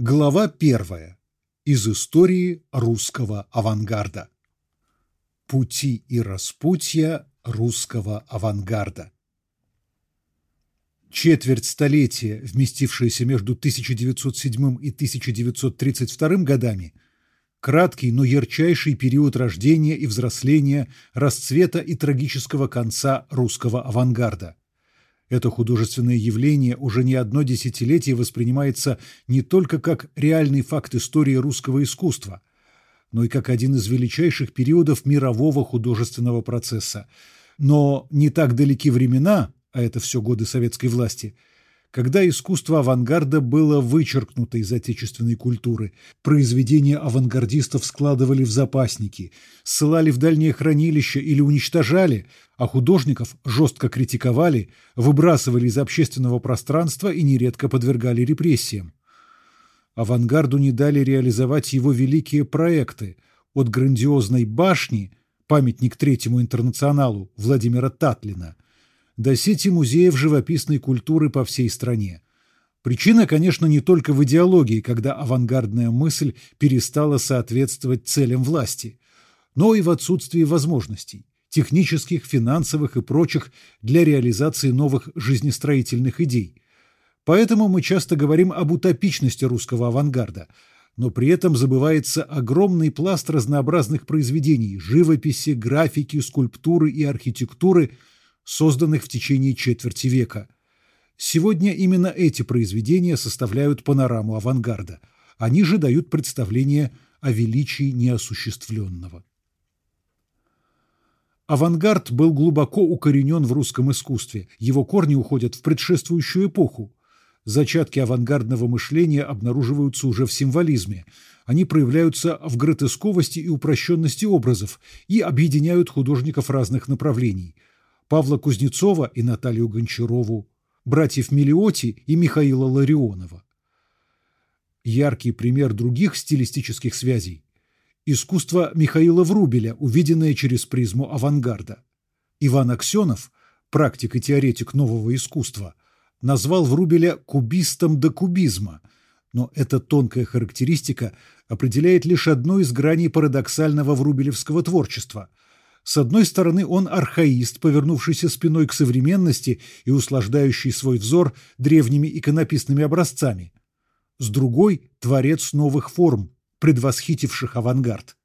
Глава первая. Из истории русского авангарда. Пути и распутья русского авангарда. Четверть столетия, вместившаяся между 1907 и 1932 годами, краткий, но ярчайший период рождения и взросления, расцвета и трагического конца русского авангарда – это художественное явление уже не одно десятилетие воспринимается не только как реальный факт истории русского искусства, но и как один из величайших периодов мирового художественного процесса. Но не так далеки времена, а это все годы советской власти – когда искусство авангарда было вычеркнуто из отечественной культуры, произведения авангардистов складывали в запасники, ссылали в дальнее хранилище или уничтожали, а художников жестко критиковали, выбрасывали из общественного пространства и нередко подвергали репрессиям. Авангарду не дали реализовать его великие проекты от грандиозной башни, памятник третьему интернационалу Владимира Татлина – до сети музеев живописной культуры по всей стране. Причина, конечно, не только в идеологии, когда авангардная мысль перестала соответствовать целям власти, но и в отсутствии возможностей – технических, финансовых и прочих для реализации новых жизнестроительных идей. Поэтому мы часто говорим об утопичности русского авангарда, но при этом забывается огромный пласт разнообразных произведений – живописи, графики, скульптуры и архитектуры – созданных в течение четверти века. Сегодня именно эти произведения составляют панораму авангарда. Они же дают представление о величии неосуществленного. Авангард был глубоко укоренен в русском искусстве, его корни уходят в предшествующую эпоху. Зачатки авангардного мышления обнаруживаются уже в символизме. Они проявляются в гротесковости и упрощенности образов и объединяют художников разных направлений – Павла Кузнецова и Наталью Гончарову, братьев Мелиоти и Михаила Ларионова. Яркий пример других стилистических связей – искусство Михаила Врубеля, увиденное через призму авангарда. Иван Аксенов, практик и теоретик нового искусства, назвал Врубеля кубистом до кубизма, но эта тонкая характеристика определяет лишь одну из граней парадоксального врубелевского творчества – с одной стороны, он архаист, повернувшийся спиной к современности и услаждающий свой взор древними иконописными образцами. С другой – творец новых форм, предвосхитивших авангард.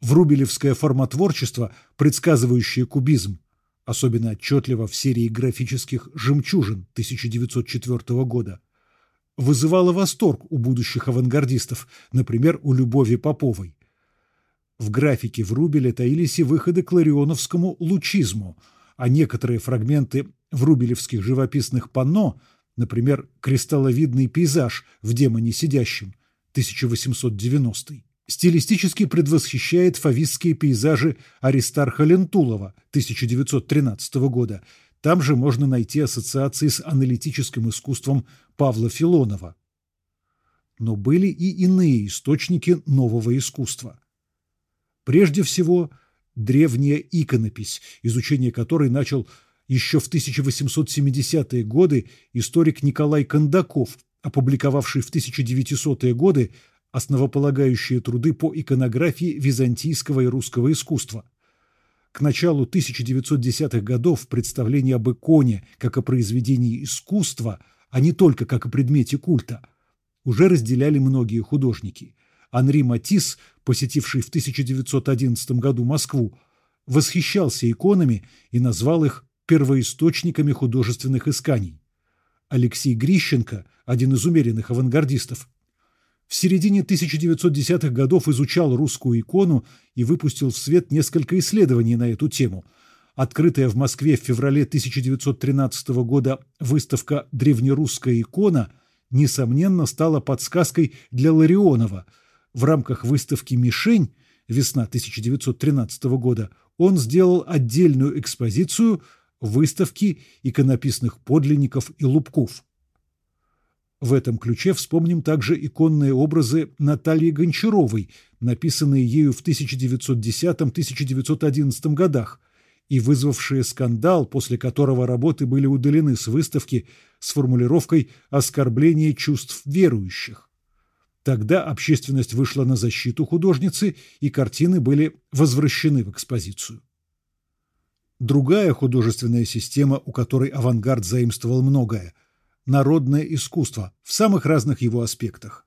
Врубелевское формотворчество, предсказывающее кубизм, особенно отчетливо в серии графических «Жемчужин» 1904 года, вызывало восторг у будущих авангардистов, например, у Любови Поповой. В графике Врубеля таились и выходы к ларионовскому лучизму, а некоторые фрагменты врубелевских живописных панно, например, кристалловидный пейзаж в «Демоне сидящем» 1890 стилистически предвосхищает фавистские пейзажи Аристарха Лентулова 1913 года. Там же можно найти ассоциации с аналитическим искусством Павла Филонова. Но были и иные источники нового искусства – Прежде всего, древняя иконопись, изучение которой начал еще в 1870-е годы историк Николай Кондаков, опубликовавший в 1900-е годы основополагающие труды по иконографии византийского и русского искусства. К началу 1910-х годов представление об иконе как о произведении искусства, а не только как о предмете культа, уже разделяли многие художники – Анри Матис, посетивший в 1911 году Москву, восхищался иконами и назвал их первоисточниками художественных исканий. Алексей Грищенко, один из умеренных авангардистов, в середине 1910-х годов изучал русскую икону и выпустил в свет несколько исследований на эту тему. Открытая в Москве в феврале 1913 года выставка «Древнерусская икона» несомненно стала подсказкой для Ларионова – в рамках выставки «Мишень» весна 1913 года он сделал отдельную экспозицию выставки иконописных подлинников и лубков. В этом ключе вспомним также иконные образы Натальи Гончаровой, написанные ею в 1910-1911 годах и вызвавшие скандал, после которого работы были удалены с выставки с формулировкой «оскорбление чувств верующих». Тогда общественность вышла на защиту художницы, и картины были возвращены в экспозицию. Другая художественная система, у которой авангард заимствовал многое – народное искусство в самых разных его аспектах.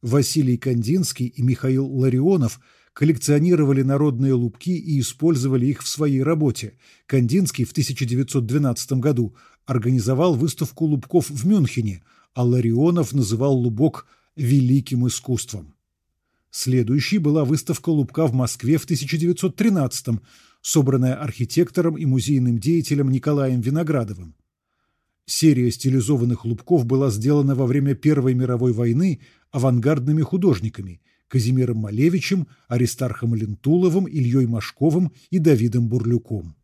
Василий Кандинский и Михаил Ларионов коллекционировали народные лупки и использовали их в своей работе. Кандинский в 1912 году организовал выставку лубков в Мюнхене, а Ларионов называл лубок «великим искусством». Следующей была выставка лубка в Москве в 1913 собранная архитектором и музейным деятелем Николаем Виноградовым. Серия стилизованных лубков была сделана во время Первой мировой войны авангардными художниками Казимиром Малевичем, Аристархом Лентуловым, Ильей Машковым и Давидом Бурлюком.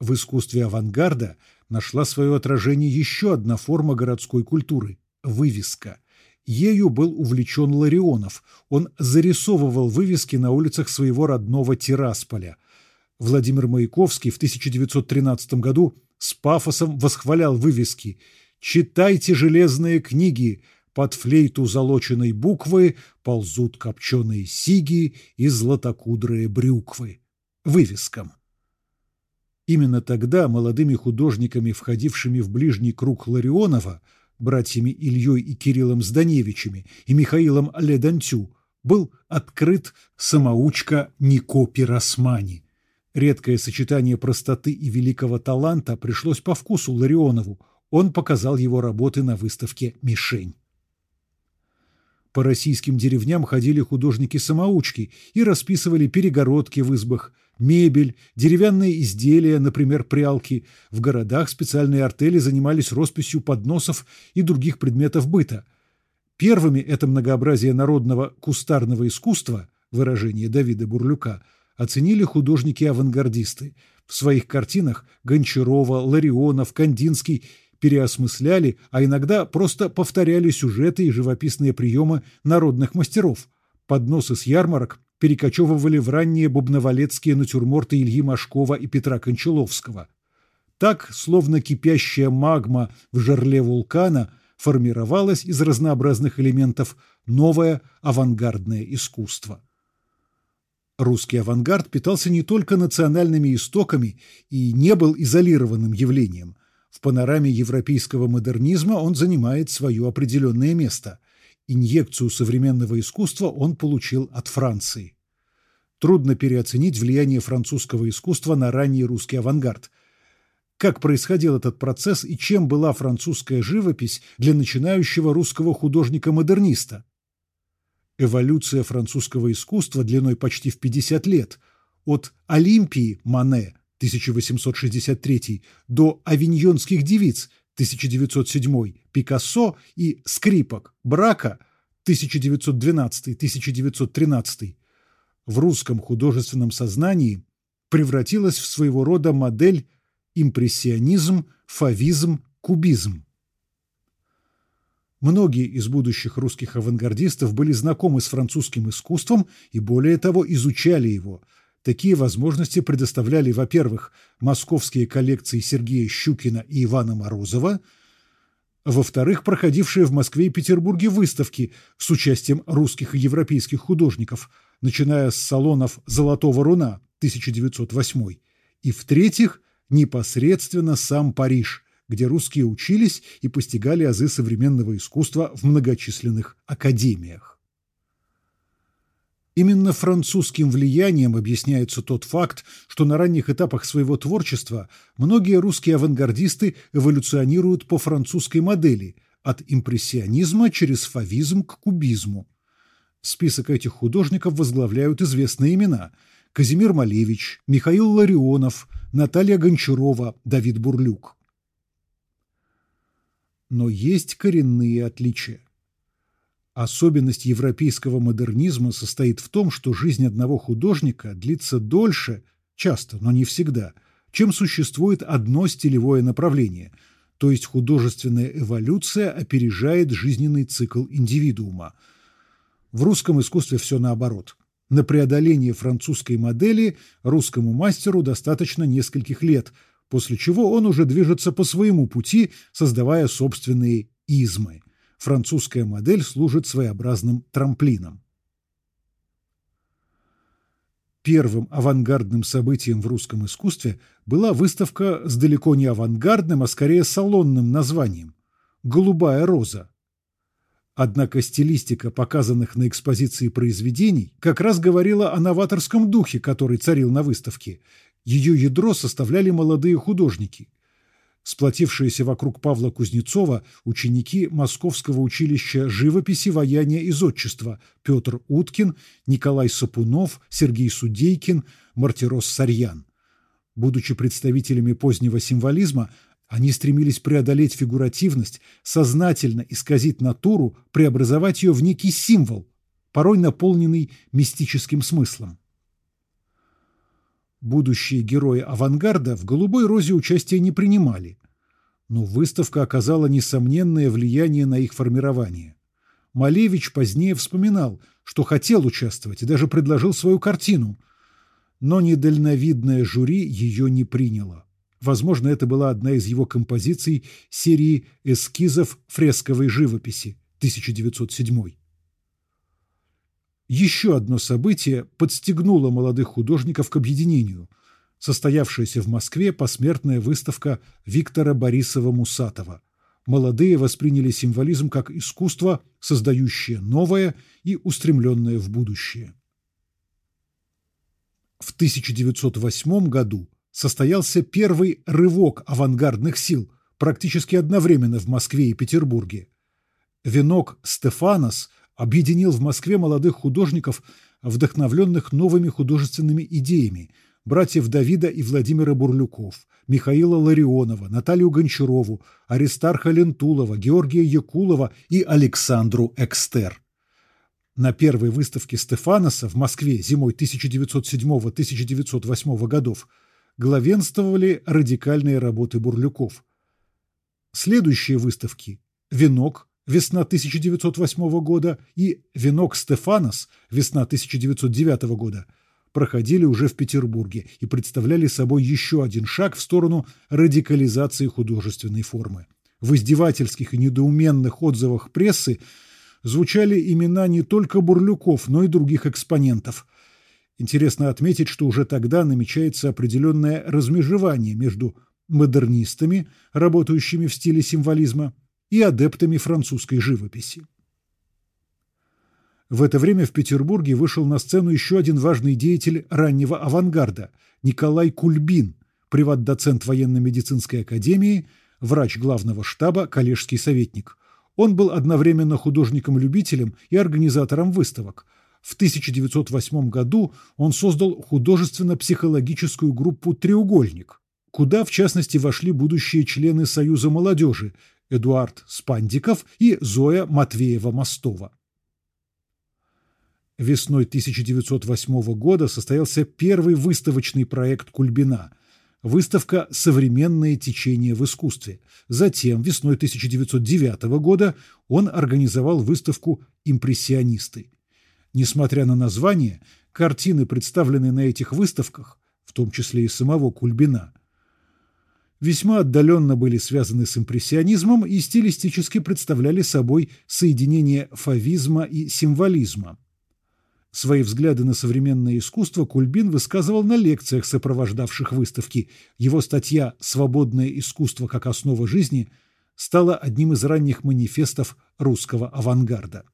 В искусстве авангарда нашла свое отражение еще одна форма городской культуры – вывеска – Ею был увлечен Ларионов. Он зарисовывал вывески на улицах своего родного Тирасполя. Владимир Маяковский в 1913 году с пафосом восхвалял вывески «Читайте железные книги», под флейту залоченной буквы ползут копченые сиги и златокудрые брюквы. Вывескам. Именно тогда молодыми художниками, входившими в ближний круг Ларионова, братьями Ильей и Кириллом Зданевичами и Михаилом Ледантю, был открыт самоучка Нико Пиросмани. Редкое сочетание простоты и великого таланта пришлось по вкусу Ларионову. Он показал его работы на выставке «Мишень». По российским деревням ходили художники-самоучки и расписывали перегородки в избах, мебель, деревянные изделия, например, прялки. В городах специальные артели занимались росписью подносов и других предметов быта. Первыми это многообразие народного кустарного искусства, выражение Давида Бурлюка, оценили художники-авангардисты. В своих картинах Гончарова, Ларионов, Кандинский – переосмысляли, а иногда просто повторяли сюжеты и живописные приемы народных мастеров. Подносы с ярмарок перекочевывали в ранние бубновалецкие натюрморты Ильи Машкова и Петра Кончаловского. Так, словно кипящая магма в жерле вулкана, формировалось из разнообразных элементов новое авангардное искусство. Русский авангард питался не только национальными истоками и не был изолированным явлением. В панораме европейского модернизма он занимает свое определенное место. Инъекцию современного искусства он получил от Франции. Трудно переоценить влияние французского искусства на ранний русский авангард. Как происходил этот процесс и чем была французская живопись для начинающего русского художника-модерниста? Эволюция французского искусства длиной почти в 50 лет – от Олимпии Мане 1863 до «Авиньонских девиц» 1907, Пикассо и «Скрипок» Брака 1912-1913 в русском художественном сознании превратилась в своего рода модель импрессионизм, фавизм, кубизм. Многие из будущих русских авангардистов были знакомы с французским искусством и, более того, изучали его – Такие возможности предоставляли, во-первых, московские коллекции Сергея Щукина и Ивана Морозова, во-вторых, проходившие в Москве и Петербурге выставки с участием русских и европейских художников, начиная с салонов «Золотого руна» 1908, и, в-третьих, непосредственно сам Париж, где русские учились и постигали азы современного искусства в многочисленных академиях. Именно французским влиянием объясняется тот факт, что на ранних этапах своего творчества многие русские авангардисты эволюционируют по французской модели от импрессионизма через фавизм к кубизму. Список этих художников возглавляют известные имена – Казимир Малевич, Михаил Ларионов, Наталья Гончарова, Давид Бурлюк. Но есть коренные отличия. Особенность европейского модернизма состоит в том, что жизнь одного художника длится дольше, часто, но не всегда, чем существует одно стилевое направление, то есть художественная эволюция опережает жизненный цикл индивидуума. В русском искусстве все наоборот. На преодоление французской модели русскому мастеру достаточно нескольких лет, после чего он уже движется по своему пути, создавая собственные измы – французская модель служит своеобразным трамплином. Первым авангардным событием в русском искусстве была выставка с далеко не авангардным, а скорее салонным названием «Голубая роза». Однако стилистика показанных на экспозиции произведений как раз говорила о новаторском духе, который царил на выставке. Ее ядро составляли молодые художники. Сплотившиеся вокруг Павла Кузнецова ученики Московского училища живописи, ваяния и зодчества Петр Уткин, Николай Сапунов, Сергей Судейкин, Мартирос Сарьян. Будучи представителями позднего символизма, они стремились преодолеть фигуративность, сознательно исказить натуру, преобразовать ее в некий символ, порой наполненный мистическим смыслом. Будущие герои авангарда в «Голубой розе» участия не принимали, но выставка оказала несомненное влияние на их формирование. Малевич позднее вспоминал, что хотел участвовать и даже предложил свою картину, но недальновидное жюри ее не приняло. Возможно, это была одна из его композиций серии эскизов фресковой живописи 1907. Еще одно событие подстегнуло молодых художников к объединению. Состоявшаяся в Москве посмертная выставка Виктора Борисова-Мусатова. Молодые восприняли символизм как искусство, создающее новое и устремленное в будущее. В 1908 году состоялся первый рывок авангардных сил, практически одновременно в Москве и Петербурге. Венок Стефанос объединил в Москве молодых художников, вдохновленных новыми художественными идеями, братьев Давида и Владимира Бурлюков, Михаила Ларионова, Наталью Гончарову, Аристарха Лентулова, Георгия Якулова и Александру Экстер. На первой выставке Стефаноса в Москве зимой 1907-1908 годов главенствовали радикальные работы Бурлюков. Следующие выставки «Венок» весна 1908 года и «Венок Стефанос» весна 1909 года проходили уже в Петербурге и представляли собой еще один шаг в сторону радикализации художественной формы. В издевательских и недоуменных отзывах прессы звучали имена не только Бурлюков, но и других экспонентов – Интересно отметить, что уже тогда намечается определенное размежевание между модернистами, работающими в стиле символизма, и адептами французской живописи. В это время в Петербурге вышел на сцену еще один важный деятель раннего авангарда – Николай Кульбин, приват-доцент военно-медицинской академии, врач главного штаба, коллежский советник. Он был одновременно художником-любителем и организатором выставок – в 1908 году он создал художественно-психологическую группу «Треугольник», куда, в частности, вошли будущие члены Союза молодежи Эдуард Спандиков и Зоя Матвеева-Мостова. Весной 1908 года состоялся первый выставочный проект Кульбина – выставка «Современные течения в искусстве». Затем, весной 1909 года, он организовал выставку «Импрессионисты». Несмотря на название, картины, представленные на этих выставках, в том числе и самого Кульбина, весьма отдаленно были связаны с импрессионизмом и стилистически представляли собой соединение фавизма и символизма. Свои взгляды на современное искусство Кульбин высказывал на лекциях, сопровождавших выставки. Его статья «Свободное искусство как основа жизни» стала одним из ранних манифестов русского авангарда.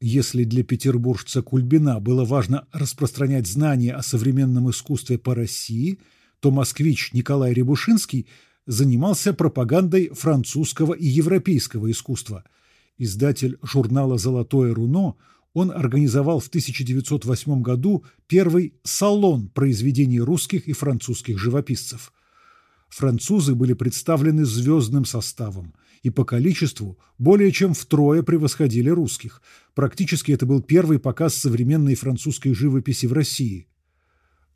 Если для петербуржца Кульбина было важно распространять знания о современном искусстве по России, то москвич Николай Рябушинский занимался пропагандой французского и европейского искусства. Издатель журнала «Золотое руно» он организовал в 1908 году первый салон произведений русских и французских живописцев. Французы были представлены звездным составом – и по количеству более чем втрое превосходили русских. Практически это был первый показ современной французской живописи в России.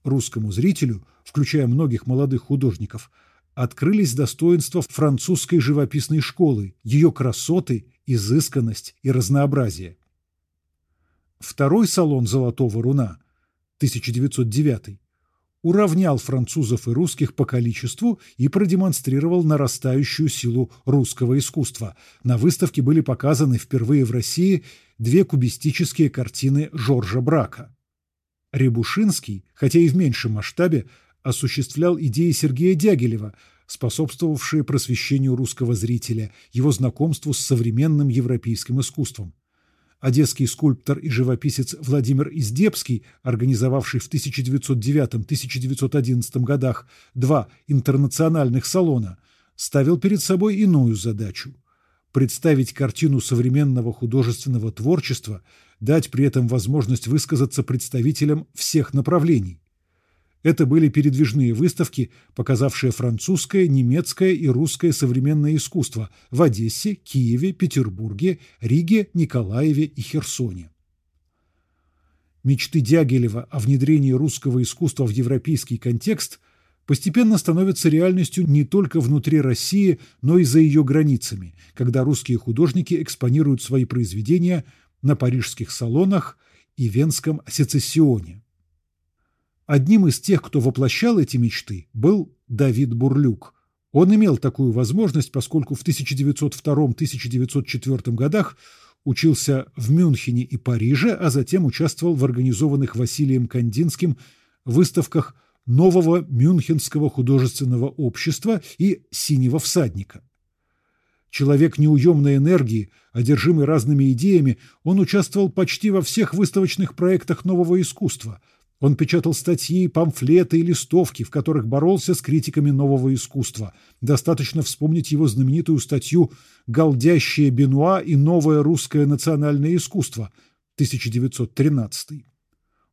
Русскому зрителю, включая многих молодых художников, открылись достоинства французской живописной школы, ее красоты, изысканность и разнообразие. Второй салон «Золотого руна» 1909 уравнял французов и русских по количеству и продемонстрировал нарастающую силу русского искусства. На выставке были показаны впервые в России две кубистические картины Жоржа Брака. Рябушинский, хотя и в меньшем масштабе, осуществлял идеи Сергея Дягилева, способствовавшие просвещению русского зрителя, его знакомству с современным европейским искусством. Одесский скульптор и живописец Владимир Издебский, организовавший в 1909-1911 годах два интернациональных салона, ставил перед собой иную задачу – представить картину современного художественного творчества, дать при этом возможность высказаться представителям всех направлений. Это были передвижные выставки, показавшие французское, немецкое и русское современное искусство в Одессе, Киеве, Петербурге, Риге, Николаеве и Херсоне. Мечты Дягилева о внедрении русского искусства в европейский контекст постепенно становятся реальностью не только внутри России, но и за ее границами, когда русские художники экспонируют свои произведения на парижских салонах и венском сецессионе. Одним из тех, кто воплощал эти мечты, был Давид Бурлюк. Он имел такую возможность, поскольку в 1902-1904 годах учился в Мюнхене и Париже, а затем участвовал в организованных Василием Кандинским выставках нового Мюнхенского художественного общества и «Синего всадника». Человек неуемной энергии, одержимый разными идеями, он участвовал почти во всех выставочных проектах нового искусства – он печатал статьи, памфлеты и листовки, в которых боролся с критиками нового искусства. Достаточно вспомнить его знаменитую статью «Галдящее Бенуа и новое русское национальное искусство» 1913.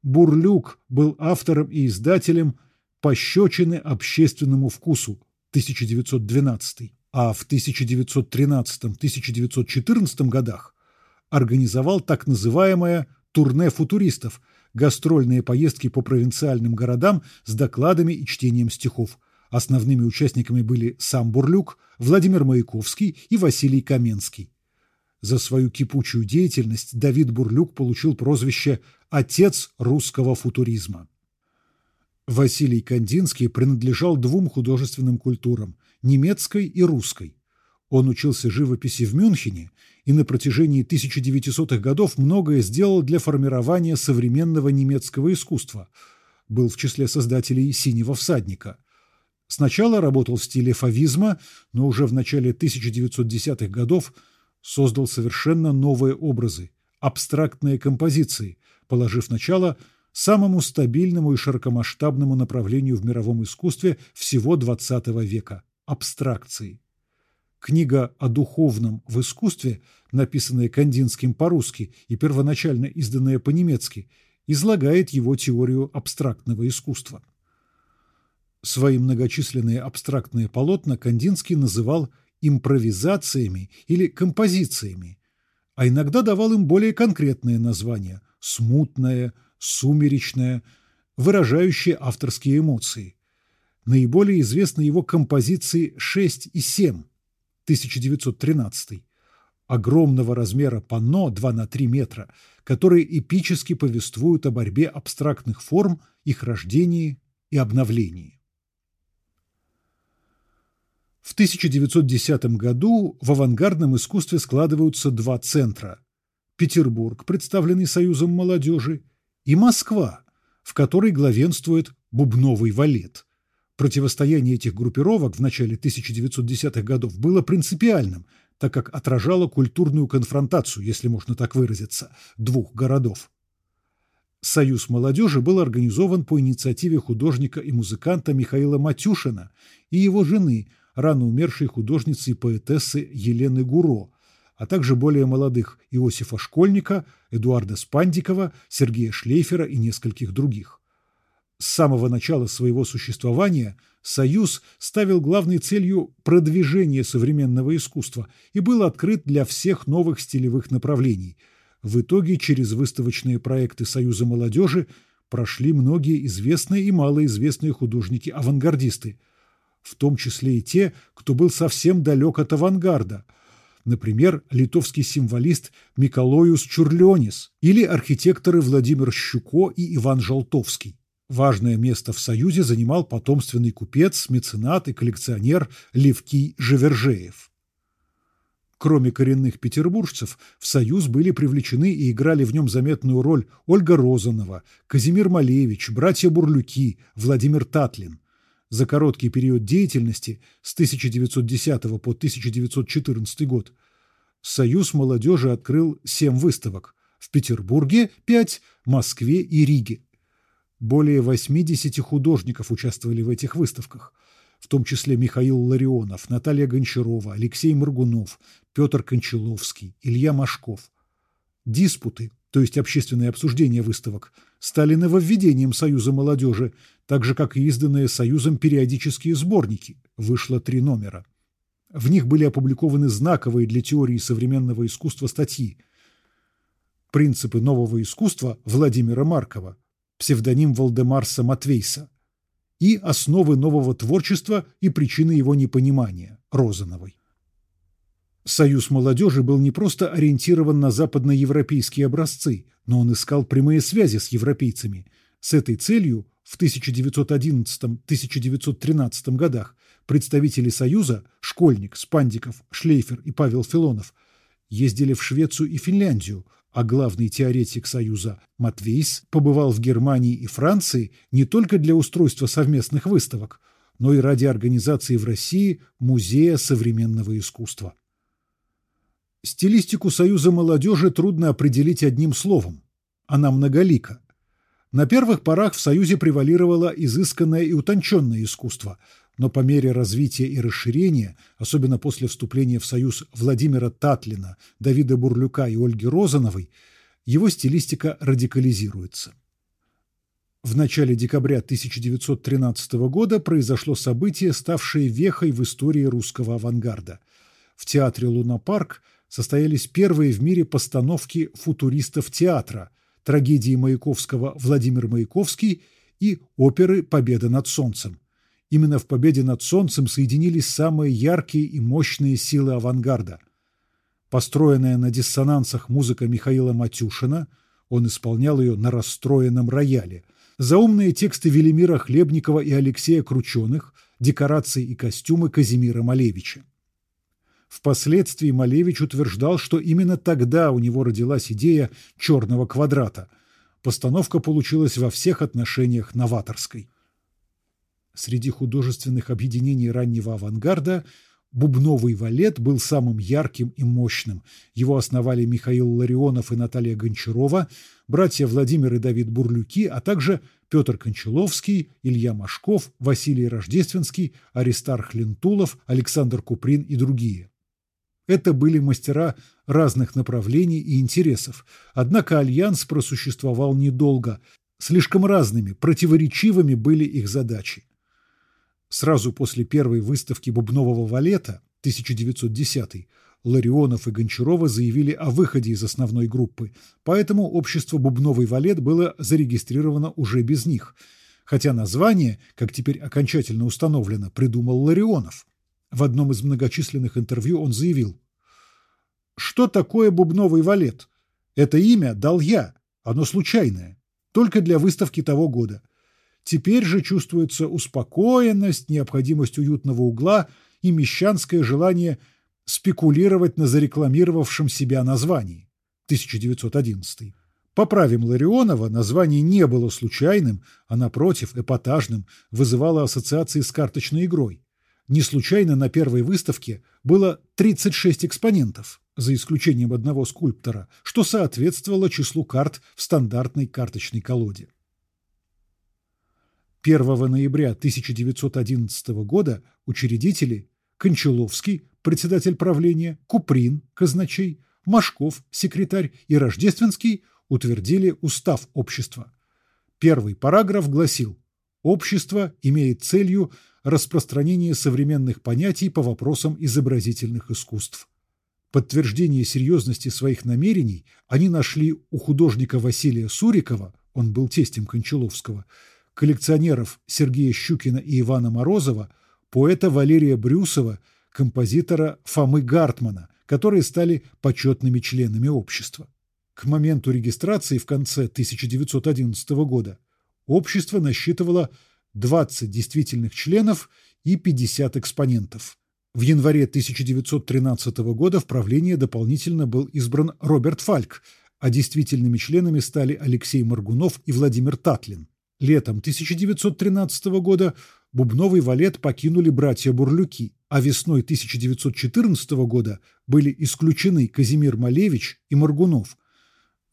Бурлюк был автором и издателем «Пощечины общественному вкусу» 1912, а в 1913-1914 годах организовал так называемое «турне футуристов», гастрольные поездки по провинциальным городам с докладами и чтением стихов. Основными участниками были сам Бурлюк, Владимир Маяковский и Василий Каменский. За свою кипучую деятельность Давид Бурлюк получил прозвище «Отец русского футуризма». Василий Кандинский принадлежал двум художественным культурам – немецкой и русской. Он учился живописи в Мюнхене и на протяжении 1900-х годов многое сделал для формирования современного немецкого искусства. Был в числе создателей «Синего всадника». Сначала работал в стиле фавизма, но уже в начале 1910-х годов создал совершенно новые образы – абстрактные композиции, положив начало самому стабильному и широкомасштабному направлению в мировом искусстве всего XX века – абстракции. Книга о духовном в искусстве, написанная Кандинским по-русски и первоначально изданная по-немецки, излагает его теорию абстрактного искусства. Свои многочисленные абстрактные полотна Кандинский называл импровизациями или композициями, а иногда давал им более конкретные названия – смутное, сумеречное, выражающие авторские эмоции. Наиболее известны его композиции «6» и «7», 1913 огромного размера панно 2 на 3 метра, которые эпически повествуют о борьбе абстрактных форм, их рождении и обновлении. В 1910 году в авангардном искусстве складываются два центра – Петербург, представленный Союзом молодежи, и Москва, в которой главенствует бубновый валет – Противостояние этих группировок в начале 1910-х годов было принципиальным, так как отражало культурную конфронтацию, если можно так выразиться, двух городов. Союз молодежи был организован по инициативе художника и музыканта Михаила Матюшина и его жены, рано умершей художницы и поэтессы Елены Гуро, а также более молодых Иосифа Школьника, Эдуарда Спандикова, Сергея Шлейфера и нескольких других. С самого начала своего существования Союз ставил главной целью продвижение современного искусства и был открыт для всех новых стилевых направлений. В итоге через выставочные проекты Союза молодежи прошли многие известные и малоизвестные художники-авангардисты, в том числе и те, кто был совсем далек от авангарда – например, литовский символист Миколоюс Чурлёнис или архитекторы Владимир Щуко и Иван Жолтовский. Важное место в Союзе занимал потомственный купец, меценат и коллекционер Левкий Живержеев. Кроме коренных петербуржцев, в Союз были привлечены и играли в нем заметную роль Ольга Розанова, Казимир Малевич, братья Бурлюки, Владимир Татлин. За короткий период деятельности с 1910 по 1914 год Союз молодежи открыл семь выставок – в Петербурге – пять, Москве и Риге. Более 80 художников участвовали в этих выставках, в том числе Михаил Ларионов, Наталья Гончарова, Алексей Моргунов, Петр Кончаловский, Илья Машков. Диспуты, то есть общественные обсуждения выставок, стали нововведением Союза молодежи, так же, как и изданные Союзом периодические сборники. Вышло три номера. В них были опубликованы знаковые для теории современного искусства статьи «Принципы нового искусства» Владимира Маркова, псевдоним Валдемарса Матвейса, и «Основы нового творчества и причины его непонимания» Розановой. Союз молодежи был не просто ориентирован на западноевропейские образцы, но он искал прямые связи с европейцами. С этой целью в 1911-1913 годах представители Союза – Школьник, Спандиков, Шлейфер и Павел Филонов – ездили в Швецию и Финляндию, а главный теоретик Союза Матвейс побывал в Германии и Франции не только для устройства совместных выставок, но и ради организации в России Музея современного искусства. Стилистику Союза молодежи трудно определить одним словом. Она многолика. На первых порах в Союзе превалировало изысканное и утонченное искусство, но по мере развития и расширения, особенно после вступления в союз Владимира Татлина, Давида Бурлюка и Ольги Розановой, его стилистика радикализируется. В начале декабря 1913 года произошло событие, ставшее вехой в истории русского авангарда. В театре «Лунапарк» состоялись первые в мире постановки футуристов театра, трагедии Маяковского «Владимир Маяковский» и оперы «Победа над солнцем». Именно в победе над Солнцем соединились самые яркие и мощные силы авангарда. Построенная на диссонансах музыка Михаила Матюшина, он исполнял ее на расстроенном рояле, заумные тексты Велимира Хлебникова и Алексея Крученых, декорации и костюмы Казимира Малевича. Впоследствии Малевич утверждал, что именно тогда у него родилась идея «черного квадрата». Постановка получилась во всех отношениях новаторской. Среди художественных объединений раннего авангарда бубновый валет был самым ярким и мощным. Его основали Михаил Ларионов и Наталья Гончарова, братья Владимир и Давид Бурлюки, а также Петр Кончаловский, Илья Машков, Василий Рождественский, Аристарх Лентулов, Александр Куприн и другие. Это были мастера разных направлений и интересов. Однако альянс просуществовал недолго. Слишком разными, противоречивыми были их задачи. Сразу после первой выставки бубнового валета 1910 Ларионов и Гончарова заявили о выходе из основной группы, поэтому общество «Бубновый валет» было зарегистрировано уже без них, хотя название, как теперь окончательно установлено, придумал Ларионов. В одном из многочисленных интервью он заявил «Что такое «Бубновый валет»? Это имя дал я, оно случайное, только для выставки того года. Теперь же чувствуется успокоенность, необходимость уютного угла и мещанское желание спекулировать на зарекламировавшем себя названии. 1911. Поправим Ларионова, название не было случайным, а напротив, эпатажным, вызывало ассоциации с карточной игрой. Не случайно на первой выставке было 36 экспонентов, за исключением одного скульптора, что соответствовало числу карт в стандартной карточной колоде. 1 ноября 1911 года учредители Кончаловский, председатель правления, Куприн, казначей, Машков, секретарь и Рождественский утвердили устав общества. Первый параграф гласил «Общество имеет целью распространение современных понятий по вопросам изобразительных искусств». Подтверждение серьезности своих намерений они нашли у художника Василия Сурикова, он был тестем Кончаловского, коллекционеров Сергея Щукина и Ивана Морозова, поэта Валерия Брюсова, композитора Фомы Гартмана, которые стали почетными членами общества. К моменту регистрации в конце 1911 года Общество насчитывало 20 действительных членов и 50 экспонентов. В январе 1913 года в правление дополнительно был избран Роберт Фальк, а действительными членами стали Алексей Маргунов и Владимир Татлин. Летом 1913 года бубновый валет покинули братья Бурлюки, а весной 1914 года были исключены Казимир Малевич и Маргунов.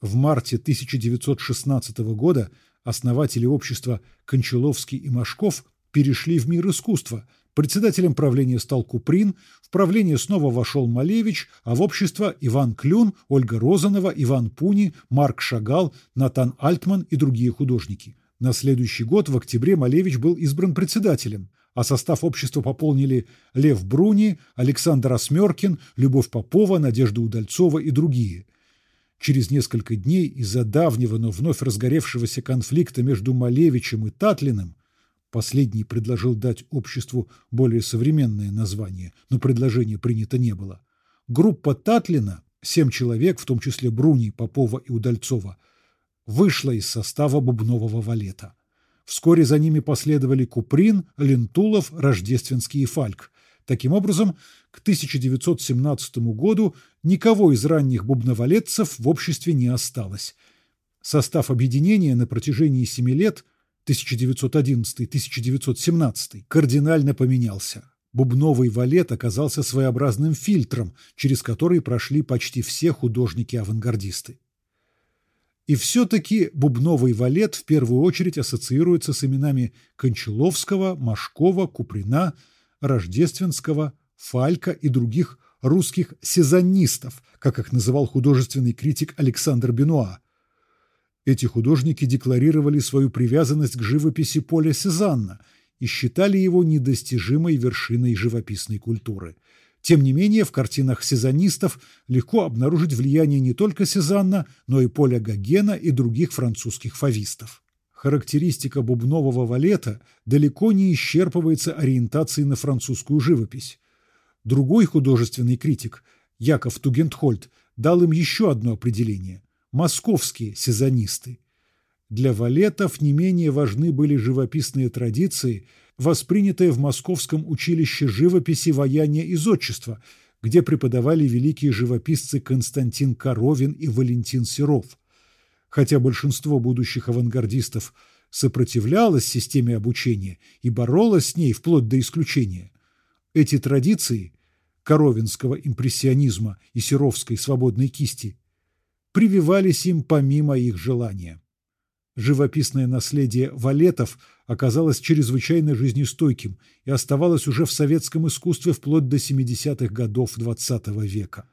В марте 1916 года основатели общества Кончаловский и Машков перешли в мир искусства. Председателем правления стал Куприн, в правление снова вошел Малевич, а в общество Иван Клюн, Ольга Розанова, Иван Пуни, Марк Шагал, Натан Альтман и другие художники. На следующий год в октябре Малевич был избран председателем, а состав общества пополнили Лев Бруни, Александр Осмеркин, Любовь Попова, Надежда Удальцова и другие. Через несколько дней из-за давнего, но вновь разгоревшегося конфликта между Малевичем и Татлиным Последний предложил дать обществу более современное название, но предложение принято не было. Группа Татлина, семь человек, в том числе Бруни, Попова и Удальцова, вышла из состава бубнового валета. Вскоре за ними последовали Куприн, Лентулов, Рождественский и Фальк. Таким образом, к 1917 году никого из ранних бубновалетцев в обществе не осталось. Состав объединения на протяжении семи лет 1911-1917 кардинально поменялся. Бубновый валет оказался своеобразным фильтром, через который прошли почти все художники-авангардисты. И все-таки бубновый валет в первую очередь ассоциируется с именами Кончаловского, Машкова, Куприна, Рождественского, Фалька и других русских сезонистов, как их называл художественный критик Александр Бенуа. Эти художники декларировали свою привязанность к живописи Поля Сезанна и считали его недостижимой вершиной живописной культуры – тем не менее, в картинах сезонистов легко обнаружить влияние не только Сезанна, но и Поля Гогена и других французских фавистов. Характеристика бубнового валета далеко не исчерпывается ориентацией на французскую живопись. Другой художественный критик, Яков Тугентхольд, дал им еще одно определение – московские сезонисты. Для валетов не менее важны были живописные традиции – воспринятое в Московском училище живописи, ваяния и зодчества, где преподавали великие живописцы Константин Коровин и Валентин Серов. Хотя большинство будущих авангардистов сопротивлялось системе обучения и боролось с ней вплоть до исключения, эти традиции коровинского импрессионизма и серовской свободной кисти прививались им помимо их желания. Живописное наследие валетов оказалось чрезвычайно жизнестойким и оставалось уже в советском искусстве вплоть до 70-х годов XX -го века.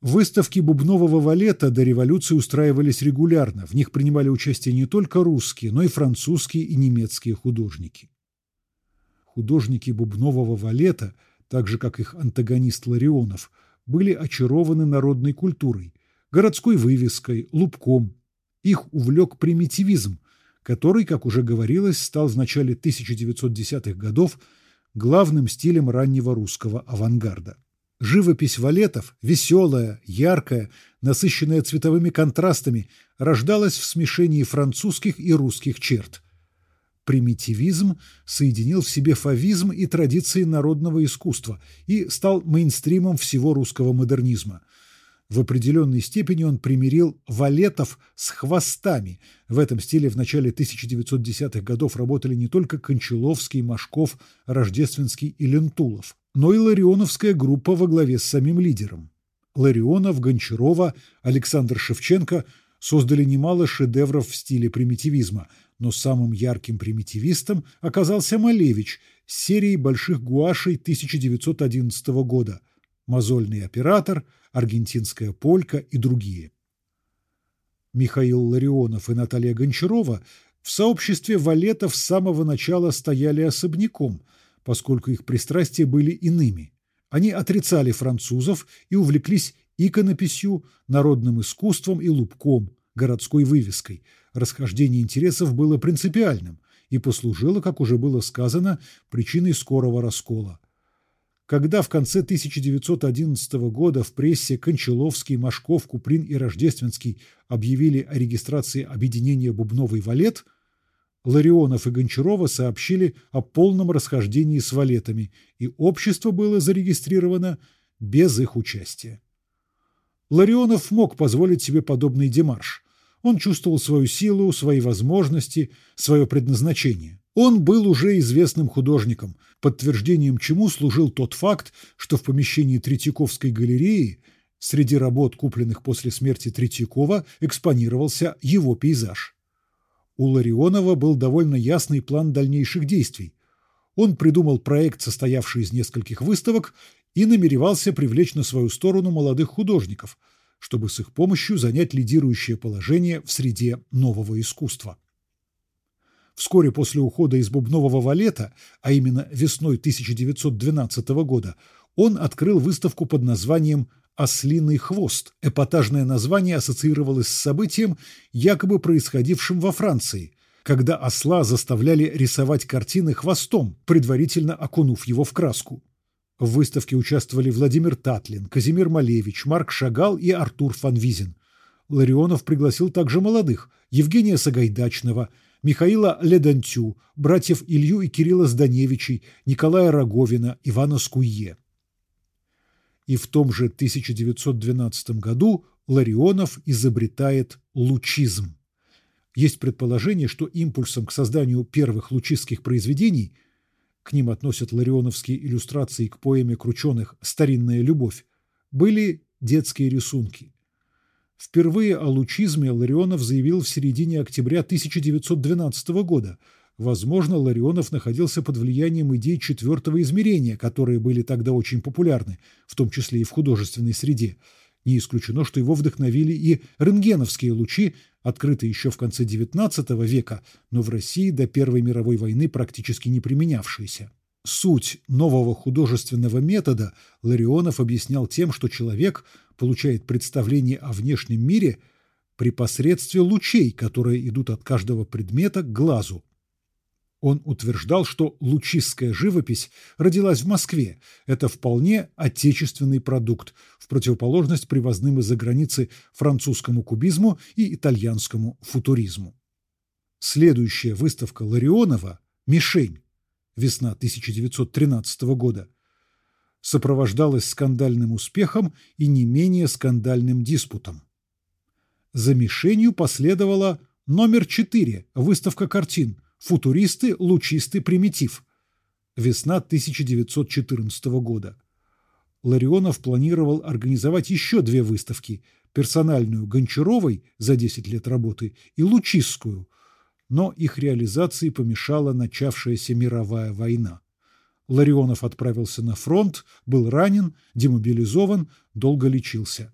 Выставки бубнового валета до революции устраивались регулярно, в них принимали участие не только русские, но и французские и немецкие художники. Художники бубнового валета, так же как их антагонист Ларионов, были очарованы народной культурой, городской вывеской, лубком, их увлек примитивизм, который, как уже говорилось, стал в начале 1910-х годов главным стилем раннего русского авангарда. Живопись валетов, веселая, яркая, насыщенная цветовыми контрастами, рождалась в смешении французских и русских черт. Примитивизм соединил в себе фавизм и традиции народного искусства и стал мейнстримом всего русского модернизма – в определенной степени он примирил валетов с хвостами. В этом стиле в начале 1910-х годов работали не только Кончаловский, Машков, Рождественский и Лентулов, но и ларионовская группа во главе с самим лидером. Ларионов, Гончарова, Александр Шевченко создали немало шедевров в стиле примитивизма, но самым ярким примитивистом оказался Малевич с серией больших гуашей 1911 года «Мозольный оператор», аргентинская полька и другие. Михаил Ларионов и Наталья Гончарова в сообществе валетов с самого начала стояли особняком, поскольку их пристрастия были иными. Они отрицали французов и увлеклись иконописью, народным искусством и лубком, городской вывеской. Расхождение интересов было принципиальным и послужило, как уже было сказано, причиной скорого раскола. Когда в конце 1911 года в прессе Кончаловский, Машков, Куприн и Рождественский объявили о регистрации объединения «Бубновый валет», Ларионов и Гончарова сообщили о полном расхождении с валетами, и общество было зарегистрировано без их участия. Ларионов мог позволить себе подобный демарш. Он чувствовал свою силу, свои возможности, свое предназначение. Он был уже известным художником, подтверждением чему служил тот факт, что в помещении Третьяковской галереи среди работ, купленных после смерти Третьякова, экспонировался его пейзаж. У Ларионова был довольно ясный план дальнейших действий. Он придумал проект, состоявший из нескольких выставок, и намеревался привлечь на свою сторону молодых художников, чтобы с их помощью занять лидирующее положение в среде нового искусства. Вскоре после ухода из бубнового валета, а именно весной 1912 года, он открыл выставку под названием «Ослиный хвост». Эпатажное название ассоциировалось с событием, якобы происходившим во Франции, когда осла заставляли рисовать картины хвостом, предварительно окунув его в краску. В выставке участвовали Владимир Татлин, Казимир Малевич, Марк Шагал и Артур Фанвизин. Ларионов пригласил также молодых – Евгения Сагайдачного – Михаила Ледантю, братьев Илью и Кирилла Зданевичей, Николая Роговина, Ивана Скуе. И в том же 1912 году Ларионов изобретает лучизм. Есть предположение, что импульсом к созданию первых лучистских произведений к ним относят ларионовские иллюстрации к поэме Крученых «Старинная любовь» были детские рисунки. Впервые о лучизме Ларионов заявил в середине октября 1912 года. Возможно, Ларионов находился под влиянием идей четвертого измерения, которые были тогда очень популярны, в том числе и в художественной среде. Не исключено, что его вдохновили и рентгеновские лучи, открытые еще в конце XIX века, но в России до Первой мировой войны практически не применявшиеся. Суть нового художественного метода Ларионов объяснял тем, что человек получает представление о внешнем мире при посредстве лучей, которые идут от каждого предмета к глазу. Он утверждал, что лучистская живопись родилась в Москве. Это вполне отечественный продукт, в противоположность привозным из-за границы французскому кубизму и итальянскому футуризму. Следующая выставка Ларионова «Мишень» весна 1913 года, сопровождалась скандальным успехом и не менее скандальным диспутом. За мишенью последовала номер 4, выставка картин «Футуристы, лучисты, примитив», весна 1914 года. Ларионов планировал организовать еще две выставки – персональную Гончаровой за 10 лет работы и лучистскую – но их реализации помешала начавшаяся мировая война. Ларионов отправился на фронт, был ранен, демобилизован, долго лечился.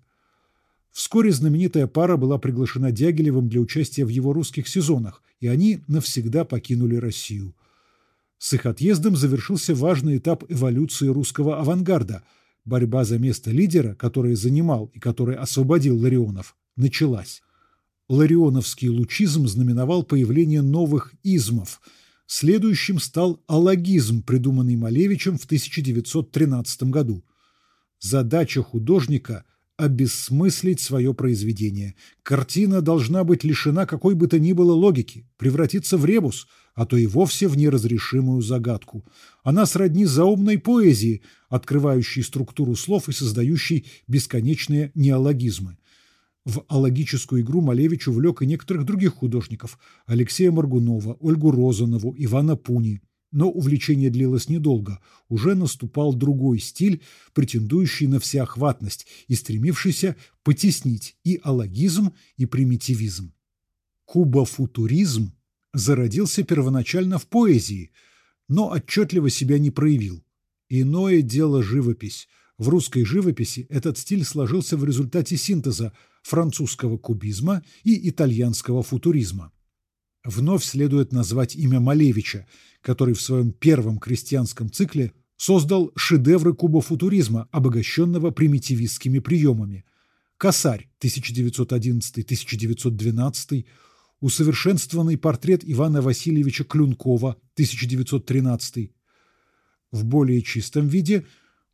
Вскоре знаменитая пара была приглашена Дягилевым для участия в его русских сезонах, и они навсегда покинули Россию. С их отъездом завершился важный этап эволюции русского авангарда. Борьба за место лидера, которое занимал и который освободил Ларионов, началась. Ларионовский лучизм знаменовал появление новых измов. Следующим стал алогизм, придуманный Малевичем в 1913 году. Задача художника – обесмыслить свое произведение. Картина должна быть лишена какой бы то ни было логики, превратиться в ребус, а то и вовсе в неразрешимую загадку. Она сродни заумной поэзии, открывающей структуру слов и создающей бесконечные неологизмы. В алогическую игру Малевич увлек и некоторых других художников – Алексея Маргунова, Ольгу Розанову, Ивана Пуни. Но увлечение длилось недолго. Уже наступал другой стиль, претендующий на всеохватность и стремившийся потеснить и алогизм, и примитивизм. Кубофутуризм зародился первоначально в поэзии, но отчетливо себя не проявил. Иное дело живопись. В русской живописи этот стиль сложился в результате синтеза – французского кубизма и итальянского футуризма. Вновь следует назвать имя Малевича, который в своем первом крестьянском цикле создал шедевры кубофутуризма, обогащенного примитивистскими приемами. «Косарь» 1911-1912, усовершенствованный портрет Ивана Васильевича Клюнкова 1913. В более чистом виде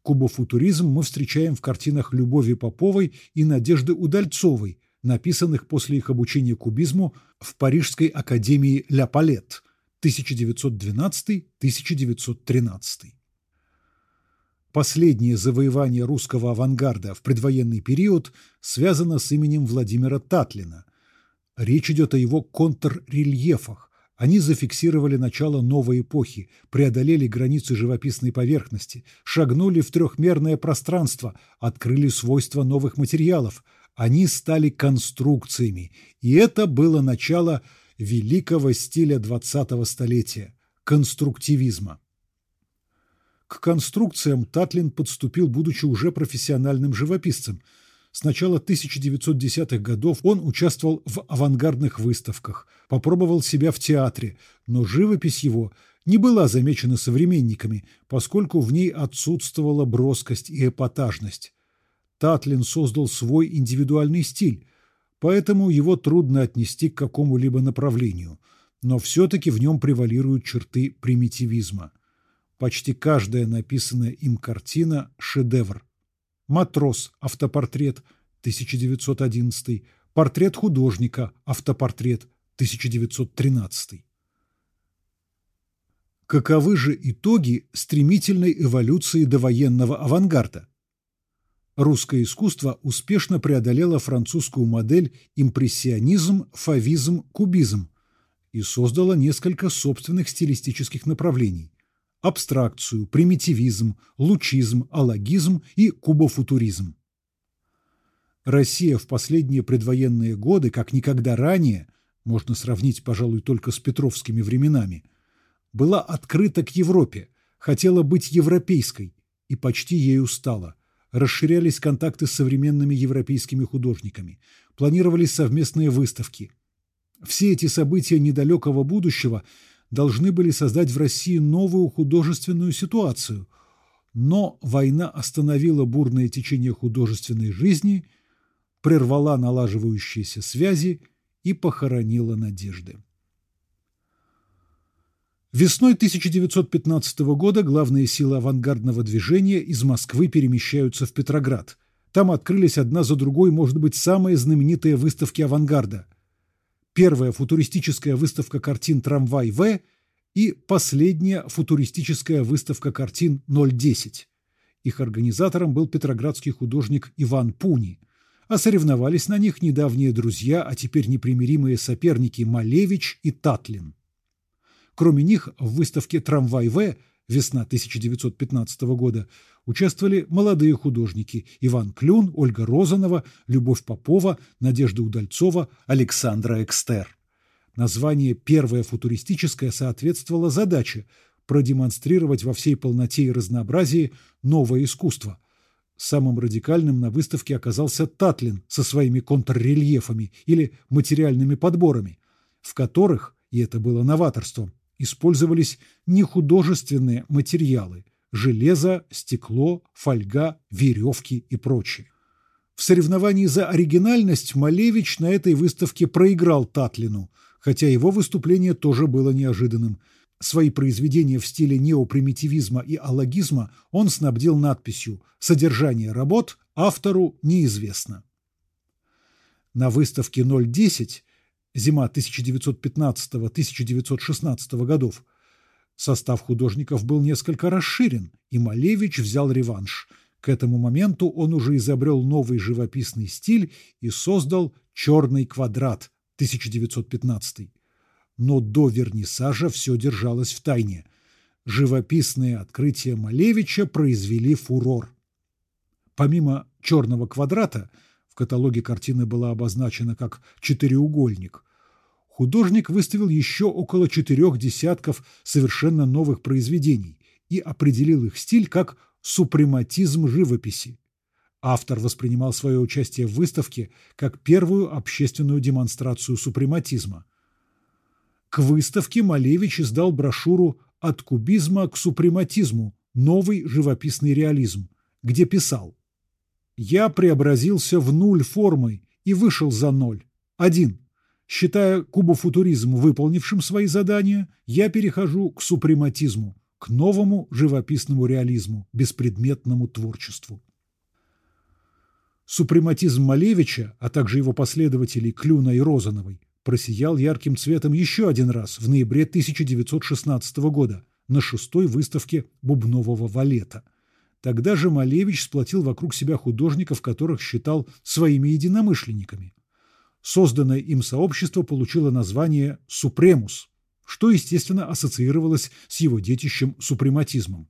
Кубофутуризм мы встречаем в картинах Любови Поповой и Надежды Удальцовой, написанных после их обучения кубизму в Парижской академии Ля Палет 1912-1913. Последнее завоевание русского авангарда в предвоенный период связано с именем Владимира Татлина. Речь идет о его контррельефах. Они зафиксировали начало новой эпохи, преодолели границы живописной поверхности, шагнули в трехмерное пространство, открыли свойства новых материалов. Они стали конструкциями, и это было начало великого стиля 20-го столетия – конструктивизма. К конструкциям Татлин подступил, будучи уже профессиональным живописцем. С начала 1910-х годов он участвовал в авангардных выставках, попробовал себя в театре, но живопись его не была замечена современниками, поскольку в ней отсутствовала броскость и эпатажность. Татлин создал свой индивидуальный стиль, поэтому его трудно отнести к какому-либо направлению, но все-таки в нем превалируют черты примитивизма. Почти каждая написанная им картина – шедевр. «Матрос. Автопортрет. 1911. Портрет художника. Автопортрет. 1913». Каковы же итоги стремительной эволюции довоенного авангарда? Русское искусство успешно преодолело французскую модель импрессионизм, фавизм, кубизм и создало несколько собственных стилистических направлений абстракцию, примитивизм, лучизм, алогизм и кубофутуризм. Россия в последние предвоенные годы, как никогда ранее, можно сравнить, пожалуй, только с петровскими временами, была открыта к Европе, хотела быть европейской и почти ею стала. Расширялись контакты с современными европейскими художниками, планировались совместные выставки. Все эти события недалекого будущего – должны были создать в России новую художественную ситуацию. Но война остановила бурное течение художественной жизни, прервала налаживающиеся связи и похоронила надежды. Весной 1915 года главные силы авангардного движения из Москвы перемещаются в Петроград. Там открылись одна за другой, может быть, самые знаменитые выставки авангарда – первая футуристическая выставка картин «Трамвай-В» и последняя футуристическая выставка картин «010». Их организатором был петроградский художник Иван Пуни, а соревновались на них недавние друзья, а теперь непримиримые соперники Малевич и Татлин. Кроме них в выставке «Трамвай-В» весна 1915 года участвовали молодые художники Иван Клюн, Ольга Розанова, Любовь Попова, Надежда Удальцова, Александра Экстер. Название «Первое футуристическое» соответствовало задаче продемонстрировать во всей полноте и разнообразии новое искусство. Самым радикальным на выставке оказался Татлин со своими контррельефами или материальными подборами, в которых, и это было новаторством, использовались нехудожественные материалы – железо, стекло, фольга, веревки и прочее. В соревновании за оригинальность Малевич на этой выставке проиграл Татлину, хотя его выступление тоже было неожиданным. Свои произведения в стиле неопримитивизма и алогизма он снабдил надписью «Содержание работ автору неизвестно». На выставке 010 зима 1915-1916 годов, состав художников был несколько расширен, и Малевич взял реванш. К этому моменту он уже изобрел новый живописный стиль и создал «Черный квадрат» 1915. Но до вернисажа все держалось в тайне. Живописные открытия Малевича произвели фурор. Помимо «Черного квадрата» в каталоге картины была обозначена как «четыреугольник», художник выставил еще около четырех десятков совершенно новых произведений и определил их стиль как супрематизм живописи. Автор воспринимал свое участие в выставке как первую общественную демонстрацию супрематизма. К выставке Малевич издал брошюру «От кубизма к супрематизму. Новый живописный реализм», где писал я преобразился в нуль формой и вышел за ноль. Один. Считая кубофутуризм выполнившим свои задания, я перехожу к супрематизму, к новому живописному реализму, беспредметному творчеству. Супрематизм Малевича, а также его последователей Клюна и Розановой, просиял ярким цветом еще один раз в ноябре 1916 года на шестой выставке Бубнового валета. Тогда же Малевич сплотил вокруг себя художников, которых считал своими единомышленниками. Созданное им сообщество получило название «Супремус», что, естественно, ассоциировалось с его детищем супрематизмом.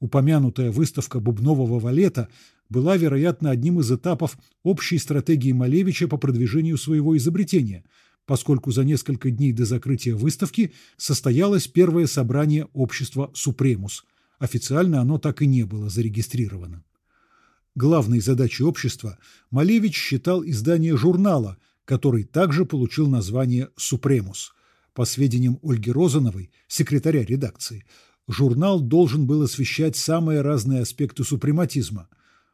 Упомянутая выставка бубнового валета была, вероятно, одним из этапов общей стратегии Малевича по продвижению своего изобретения, поскольку за несколько дней до закрытия выставки состоялось первое собрание общества «Супремус». Официально оно так и не было зарегистрировано. Главной задачей общества Малевич считал издание журнала, который также получил название «Супремус». По сведениям Ольги Розановой, секретаря редакции, журнал должен был освещать самые разные аспекты супрематизма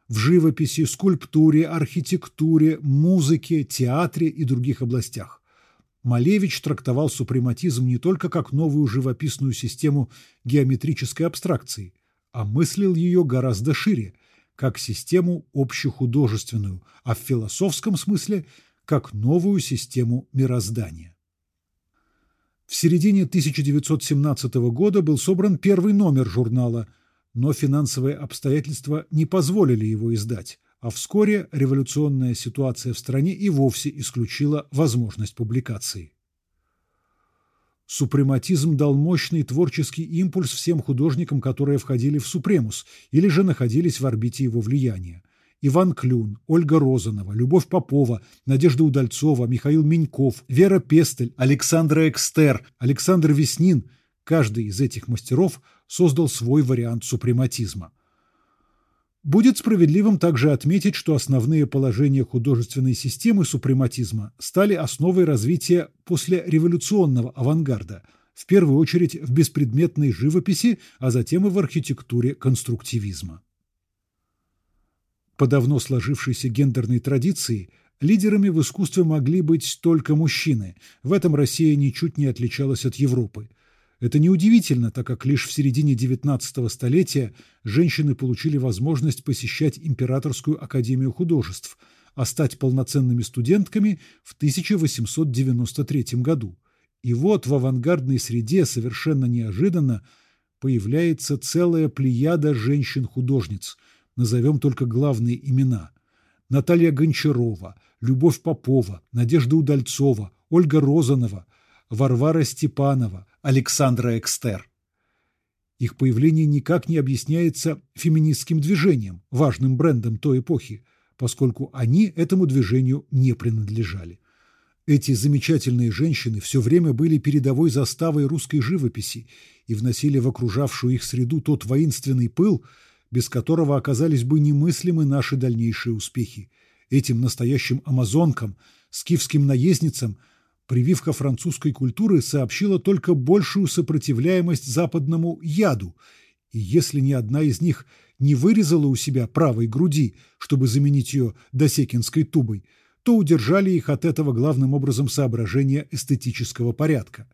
в живописи, скульптуре, архитектуре, музыке, театре и других областях. Малевич трактовал супрематизм не только как новую живописную систему геометрической абстракции, а мыслил ее гораздо шире, как систему общехудожественную, а в философском смысле – как новую систему мироздания. В середине 1917 года был собран первый номер журнала, но финансовые обстоятельства не позволили его издать, а вскоре революционная ситуация в стране и вовсе исключила возможность публикации. Супрематизм дал мощный творческий импульс всем художникам, которые входили в Супремус или же находились в орбите его влияния. Иван Клюн, Ольга Розанова, Любовь Попова, Надежда Удальцова, Михаил Меньков, Вера Пестель, Александра Экстер, Александр Веснин – каждый из этих мастеров создал свой вариант супрематизма. Будет справедливым также отметить, что основные положения художественной системы супрематизма стали основой развития послереволюционного авангарда, в первую очередь в беспредметной живописи, а затем и в архитектуре конструктивизма. По давно сложившейся гендерной традиции лидерами в искусстве могли быть только мужчины. В этом Россия ничуть не отличалась от Европы. Это неудивительно, так как лишь в середине XIX столетия женщины получили возможность посещать Императорскую академию художеств, а стать полноценными студентками в 1893 году. И вот в авангардной среде совершенно неожиданно появляется целая плеяда женщин-художниц – назовем только главные имена. Наталья Гончарова, Любовь Попова, Надежда Удальцова, Ольга Розанова, Варвара Степанова, Александра Экстер. Их появление никак не объясняется феминистским движением, важным брендом той эпохи, поскольку они этому движению не принадлежали. Эти замечательные женщины все время были передовой заставой русской живописи и вносили в окружавшую их среду тот воинственный пыл, без которого оказались бы немыслимы наши дальнейшие успехи. Этим настоящим амазонкам, скифским наездницам, прививка французской культуры сообщила только большую сопротивляемость западному яду, и если ни одна из них не вырезала у себя правой груди, чтобы заменить ее досекинской тубой, то удержали их от этого главным образом соображения эстетического порядка.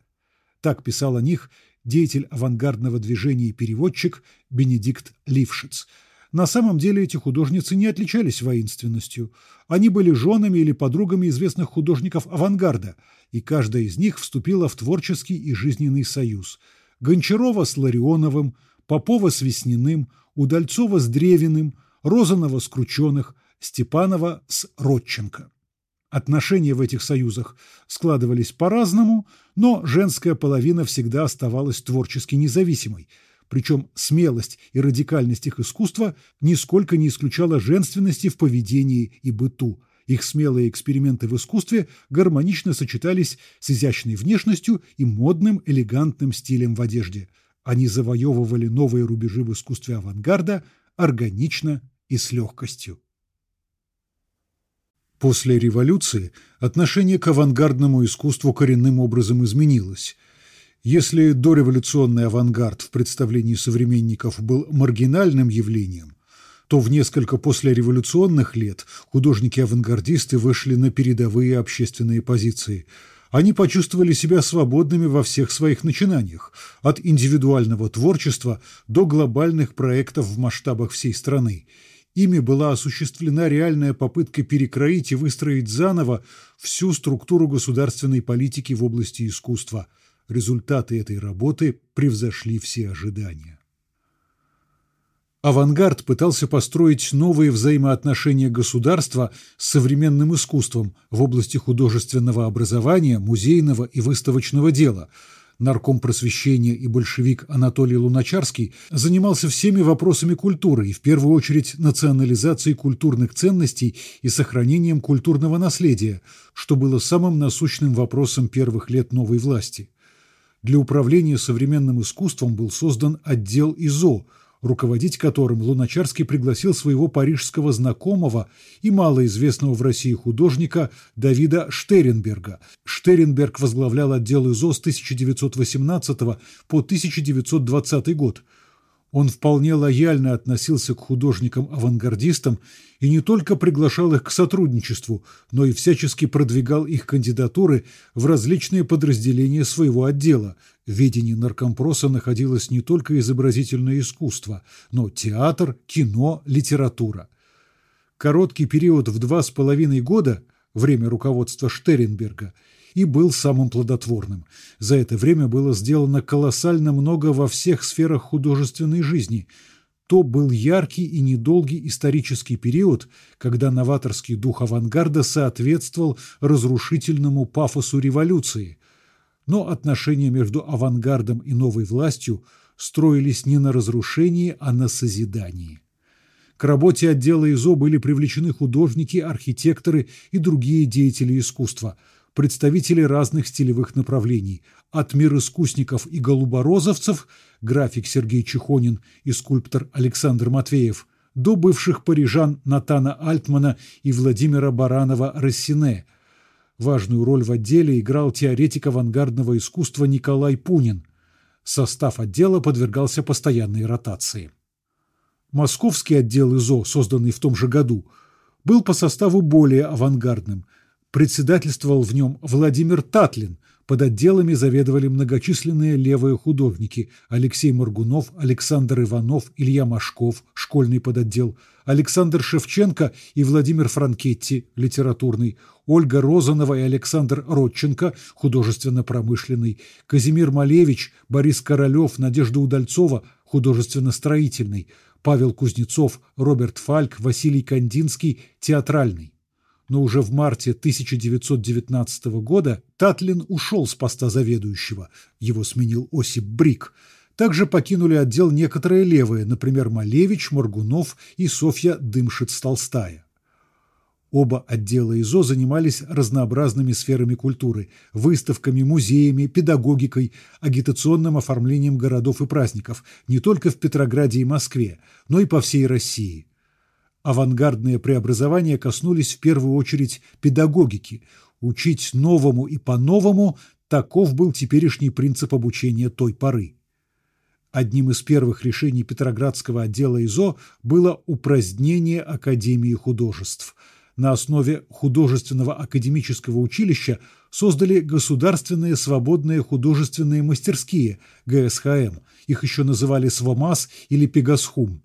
Так писал о них деятель авангардного движения и переводчик Бенедикт Лившиц. На самом деле эти художницы не отличались воинственностью. Они были женами или подругами известных художников авангарда, и каждая из них вступила в творческий и жизненный союз. Гончарова с Ларионовым, Попова с Весниным, Удальцова с Древиным, Розанова с Крученых, Степанова с Родченко. Отношения в этих союзах складывались по-разному, но женская половина всегда оставалась творчески независимой, причем смелость и радикальность их искусства нисколько не исключала женственности в поведении и быту. Их смелые эксперименты в искусстве гармонично сочетались с изящной внешностью и модным элегантным стилем в одежде. Они завоевывали новые рубежи в искусстве авангарда органично и с легкостью. После революции отношение к авангардному искусству коренным образом изменилось. Если дореволюционный авангард в представлении современников был маргинальным явлением, то в несколько послереволюционных лет художники-авангардисты вышли на передовые общественные позиции. Они почувствовали себя свободными во всех своих начинаниях, от индивидуального творчества до глобальных проектов в масштабах всей страны. Ими была осуществлена реальная попытка перекроить и выстроить заново всю структуру государственной политики в области искусства. Результаты этой работы превзошли все ожидания. Авангард пытался построить новые взаимоотношения государства с современным искусством в области художественного образования, музейного и выставочного дела. Нарком просвещения и большевик Анатолий Луначарский занимался всеми вопросами культуры и в первую очередь национализацией культурных ценностей и сохранением культурного наследия, что было самым насущным вопросом первых лет новой власти. Для управления современным искусством был создан отдел ИЗО – руководить которым Луначарский пригласил своего парижского знакомого и малоизвестного в России художника Давида Штеренберга. Штеренберг возглавлял отдел ИЗО с 1918 по 1920 год – он вполне лояльно относился к художникам-авангардистам и не только приглашал их к сотрудничеству, но и всячески продвигал их кандидатуры в различные подразделения своего отдела. В ведении наркомпроса находилось не только изобразительное искусство, но театр, кино, литература. Короткий период в два с половиной года, время руководства Штеренберга – и был самым плодотворным. За это время было сделано колоссально много во всех сферах художественной жизни. То был яркий и недолгий исторический период, когда новаторский дух авангарда соответствовал разрушительному пафосу революции. Но отношения между авангардом и новой властью строились не на разрушении, а на созидании. К работе отдела ИЗО были привлечены художники, архитекторы и другие деятели искусства – представители разных стилевых направлений, от мироискусников и голуборозовцев, график Сергей Чехонин и скульптор Александр Матвеев, до бывших парижан Натана Альтмана и Владимира Баранова-Рассине. Важную роль в отделе играл теоретик авангардного искусства Николай Пунин. Состав отдела подвергался постоянной ротации. Московский отдел ИЗО, созданный в том же году, был по составу более авангардным – Председательствовал в нем Владимир Татлин, под отделами заведовали многочисленные левые художники Алексей Моргунов, Александр Иванов, Илья Машков, школьный подотдел, Александр Шевченко и Владимир Франкетти, литературный, Ольга Розанова и Александр Родченко, художественно-промышленный, Казимир Малевич, Борис Королев, Надежда Удальцова, художественно-строительный, Павел Кузнецов, Роберт Фальк, Василий Кандинский, театральный но уже в марте 1919 года Татлин ушел с поста заведующего, его сменил Осип Брик. Также покинули отдел некоторые левые, например, Малевич, Моргунов и Софья Дымшиц-Толстая. Оба отдела ИЗО занимались разнообразными сферами культуры – выставками, музеями, педагогикой, агитационным оформлением городов и праздников не только в Петрограде и Москве, но и по всей России. Авангардные преобразования коснулись в первую очередь педагогики. Учить новому и по-новому – таков был теперешний принцип обучения той поры. Одним из первых решений Петроградского отдела ИЗО было упразднение Академии художеств. На основе художественного академического училища создали государственные свободные художественные мастерские – ГСХМ. Их еще называли СВОМАС или Пегасхум.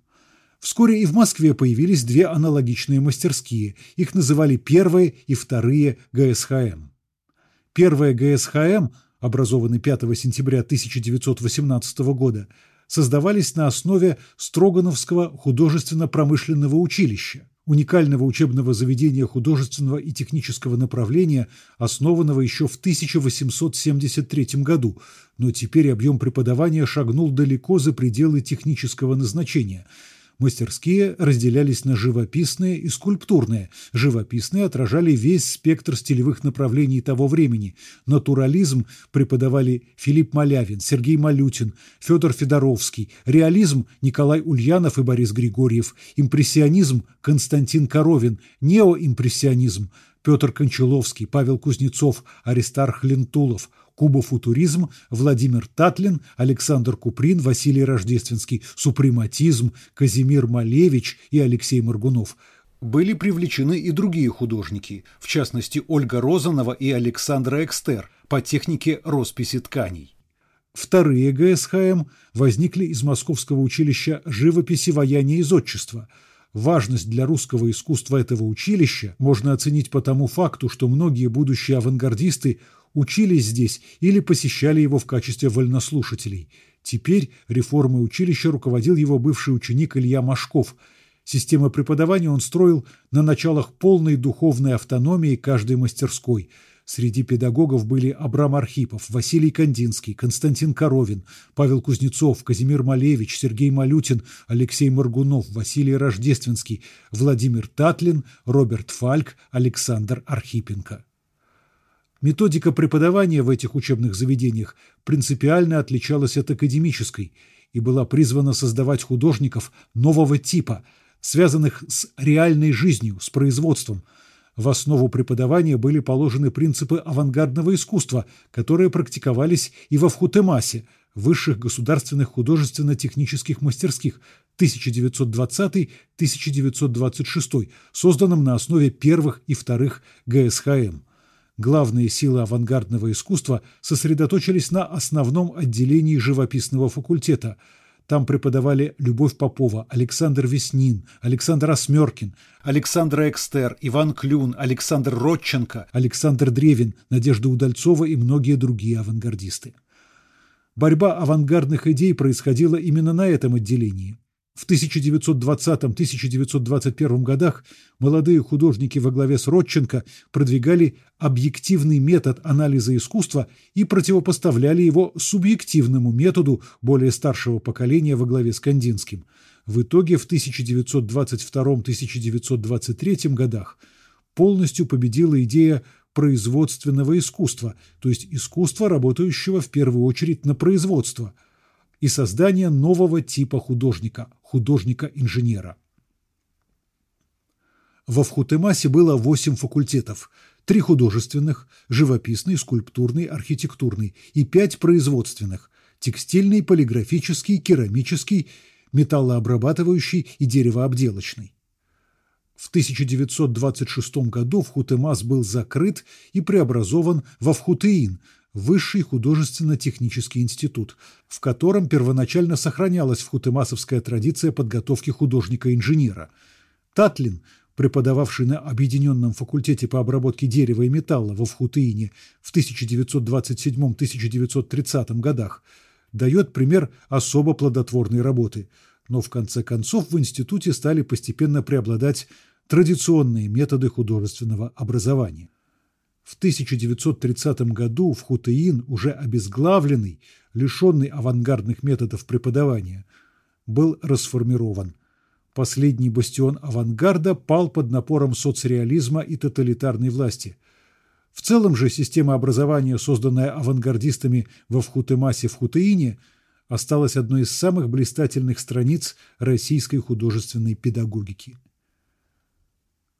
Вскоре и в Москве появились две аналогичные мастерские. Их называли первые и вторые ГСХМ. Первая ГСХМ, образованный 5 сентября 1918 года, создавались на основе Строгановского художественно-промышленного училища, уникального учебного заведения художественного и технического направления, основанного еще в 1873 году, но теперь объем преподавания шагнул далеко за пределы технического назначения – Мастерские разделялись на живописные и скульптурные. Живописные отражали весь спектр стилевых направлений того времени. Натурализм преподавали Филипп Малявин, Сергей Малютин, Федор Федоровский, реализм Николай Ульянов и Борис Григорьев, импрессионизм Константин Коровин, неоимпрессионизм Петр Кончаловский, Павел Кузнецов, Аристарх Лентулов – кубофутуризм, Владимир Татлин, Александр Куприн, Василий Рождественский, супрематизм, Казимир Малевич и Алексей Моргунов. Были привлечены и другие художники, в частности Ольга Розанова и Александра Экстер по технике росписи тканей. Вторые ГСХМ возникли из Московского училища живописи, ваяния и зодчества. Важность для русского искусства этого училища можно оценить по тому факту, что многие будущие авангардисты учились здесь или посещали его в качестве вольнослушателей. Теперь реформой училища руководил его бывший ученик Илья Машков – Система преподавания он строил на началах полной духовной автономии каждой мастерской. Среди педагогов были Абрам Архипов, Василий Кандинский, Константин Коровин, Павел Кузнецов, Казимир Малевич, Сергей Малютин, Алексей Маргунов, Василий Рождественский, Владимир Татлин, Роберт Фальк, Александр Архипенко. Методика преподавания в этих учебных заведениях принципиально отличалась от академической и была призвана создавать художников нового типа – связанных с реальной жизнью, с производством. В основу преподавания были положены принципы авангардного искусства, которые практиковались и во Вхутемасе, высших государственных художественно-технических мастерских 1920-1926, созданном на основе первых и вторых ГСХМ. Главные силы авангардного искусства сосредоточились на основном отделении живописного факультета – там преподавали Любовь Попова, Александр Веснин, Александр Осмеркин, Александр Экстер, Иван Клюн, Александр Родченко, Александр Древин, Надежда Удальцова и многие другие авангардисты. Борьба авангардных идей происходила именно на этом отделении. В 1920-1921 годах молодые художники во главе с Родченко продвигали объективный метод анализа искусства и противопоставляли его субъективному методу более старшего поколения во главе с Кандинским. В итоге в 1922-1923 годах полностью победила идея производственного искусства, то есть искусства, работающего в первую очередь на производство – и создание нового типа художника – художника-инженера. Во Вхутемасе было восемь факультетов – три художественных – живописный, скульптурный, архитектурный и пять производственных – текстильный, полиграфический, керамический, металлообрабатывающий и деревообделочный. В 1926 году Вхутемас был закрыт и преобразован во Вхутеин – Высший художественно-технический институт, в котором первоначально сохранялась вхутемасовская традиция подготовки художника-инженера. Татлин, преподававший на Объединенном факультете по обработке дерева и металла во Вхутеине в 1927-1930 годах, дает пример особо плодотворной работы, но в конце концов в институте стали постепенно преобладать традиционные методы художественного образования. В 1930 году в Хутеин, уже обезглавленный, лишенный авангардных методов преподавания, был расформирован. Последний бастион авангарда пал под напором соцреализма и тоталитарной власти. В целом же система образования, созданная авангардистами во Вхутемасе в Хутеине, осталась одной из самых блистательных страниц российской художественной педагогики.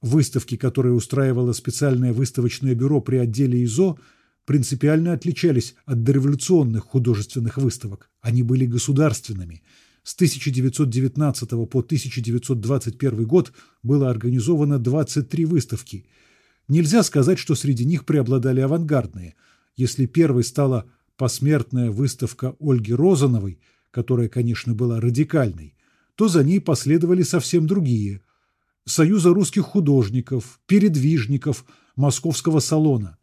Выставки, которые устраивало специальное выставочное бюро при отделе ИЗО, принципиально отличались от дореволюционных художественных выставок. Они были государственными. С 1919 по 1921 год было организовано 23 выставки. Нельзя сказать, что среди них преобладали авангардные. Если первой стала посмертная выставка Ольги Розановой, которая, конечно, была радикальной, то за ней последовали совсем другие – Союза русских художников, передвижников, Московского салона.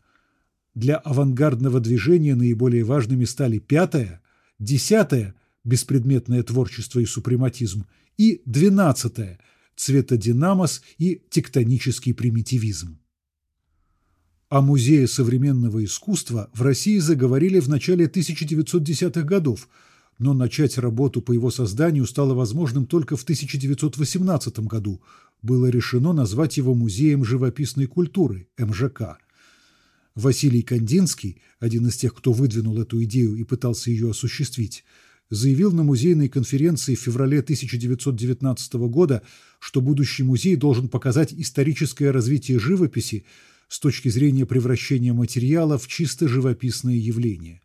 Для авангардного движения наиболее важными стали пятое, десятое – беспредметное творчество и супрематизм, и двенадцатое – цветодинамос и тектонический примитивизм. О Музее современного искусства в России заговорили в начале 1910-х годов, но начать работу по его созданию стало возможным только в 1918 году – было решено назвать его Музеем живописной культуры, МЖК. Василий Кандинский, один из тех, кто выдвинул эту идею и пытался ее осуществить, заявил на музейной конференции в феврале 1919 года, что будущий музей должен показать историческое развитие живописи с точки зрения превращения материала в чисто живописное явление.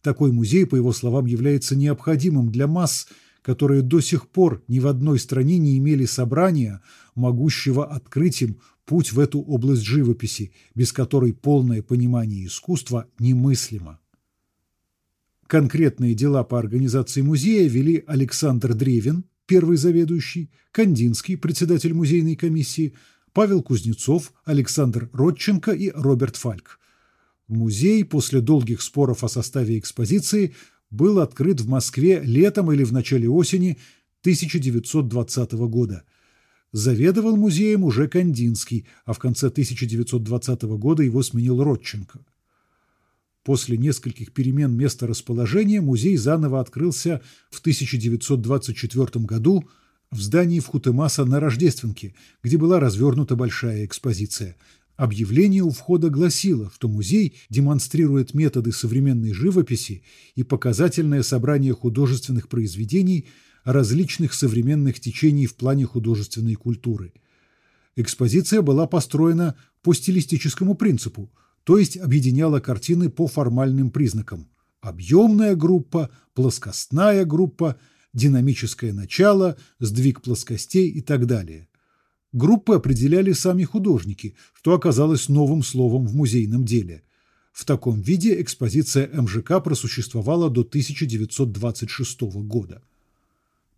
Такой музей, по его словам, является необходимым для масс, которые до сих пор ни в одной стране не имели собрания, могущего открыть им путь в эту область живописи, без которой полное понимание искусства немыслимо. Конкретные дела по организации музея вели Александр Древин, первый заведующий, Кандинский, председатель музейной комиссии, Павел Кузнецов, Александр Родченко и Роберт Фальк. Музей после долгих споров о составе экспозиции был открыт в Москве летом или в начале осени 1920 года. Заведовал музеем уже Кандинский, а в конце 1920 года его сменил Родченко. После нескольких перемен места расположения музей заново открылся в 1924 году в здании в Хутемаса на Рождественке, где была развернута большая экспозиция. Объявление у входа гласило, что музей демонстрирует методы современной живописи и показательное собрание художественных произведений различных современных течений в плане художественной культуры. Экспозиция была построена по стилистическому принципу – то есть объединяла картины по формальным признакам – объемная группа, плоскостная группа, динамическое начало, сдвиг плоскостей и так далее. Группы определяли сами художники, что оказалось новым словом в музейном деле. В таком виде экспозиция МЖК просуществовала до 1926 года.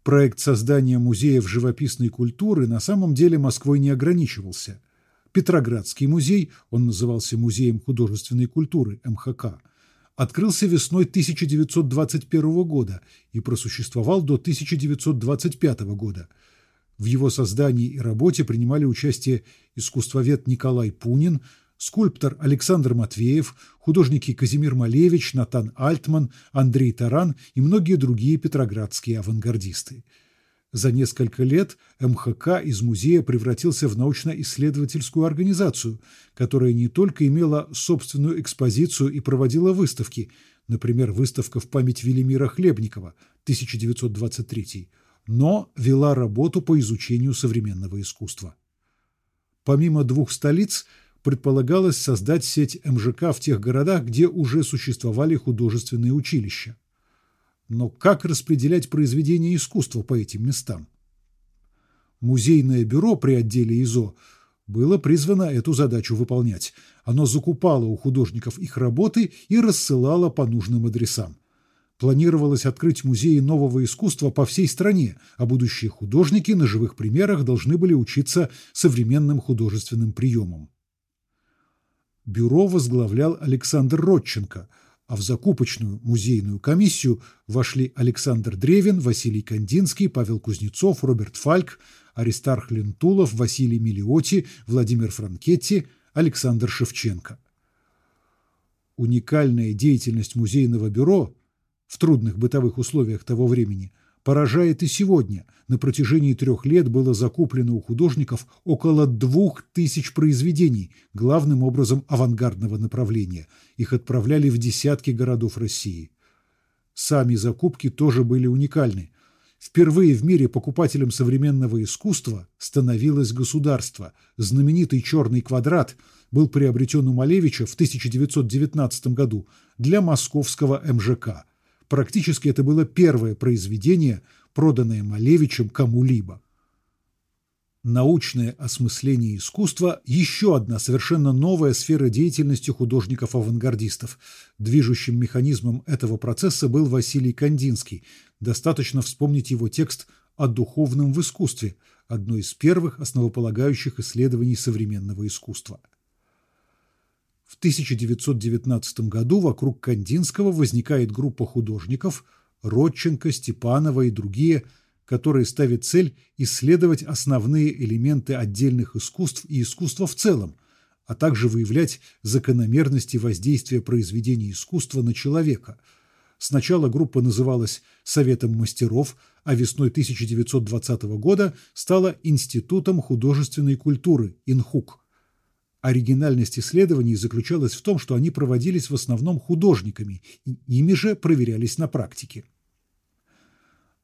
Проект создания музеев живописной культуры на самом деле Москвой не ограничивался – Петроградский музей, он назывался Музеем художественной культуры МХК, открылся весной 1921 года и просуществовал до 1925 года. В его создании и работе принимали участие искусствовед Николай Пунин, скульптор Александр Матвеев, художники Казимир Малевич, Натан Альтман, Андрей Таран и многие другие петроградские авангардисты. За несколько лет МХК из музея превратился в научно-исследовательскую организацию, которая не только имела собственную экспозицию и проводила выставки, например, выставка в память Велимира Хлебникова, 1923, но вела работу по изучению современного искусства. Помимо двух столиц, предполагалось создать сеть МЖК в тех городах, где уже существовали художественные училища. Но как распределять произведения искусства по этим местам? Музейное бюро при отделе ИЗО было призвано эту задачу выполнять. Оно закупало у художников их работы и рассылало по нужным адресам. Планировалось открыть музеи нового искусства по всей стране, а будущие художники на живых примерах должны были учиться современным художественным приемам. Бюро возглавлял Александр Родченко – а в закупочную музейную комиссию вошли Александр Древин, Василий Кандинский, Павел Кузнецов, Роберт Фальк, Аристарх Лентулов, Василий Милиоти, Владимир Франкетти, Александр Шевченко. Уникальная деятельность музейного бюро в трудных бытовых условиях того времени – поражает и сегодня. На протяжении трех лет было закуплено у художников около двух тысяч произведений, главным образом авангардного направления. Их отправляли в десятки городов России. Сами закупки тоже были уникальны. Впервые в мире покупателем современного искусства становилось государство. Знаменитый «Черный квадрат» был приобретен у Малевича в 1919 году для московского МЖК – Практически это было первое произведение, проданное Малевичем кому-либо. Научное осмысление искусства – еще одна совершенно новая сфера деятельности художников-авангардистов. Движущим механизмом этого процесса был Василий Кандинский. Достаточно вспомнить его текст о духовном в искусстве, одно из первых основополагающих исследований современного искусства. В 1919 году вокруг Кандинского возникает группа художников Родченко, Степанова и другие, которые ставят цель исследовать основные элементы отдельных искусств и искусства в целом, а также выявлять закономерности воздействия произведений искусства на человека. Сначала группа называлась «Советом мастеров», а весной 1920 года стала Институтом художественной культуры «Инхук». Оригинальность исследований заключалась в том, что они проводились в основном художниками, и ими же проверялись на практике.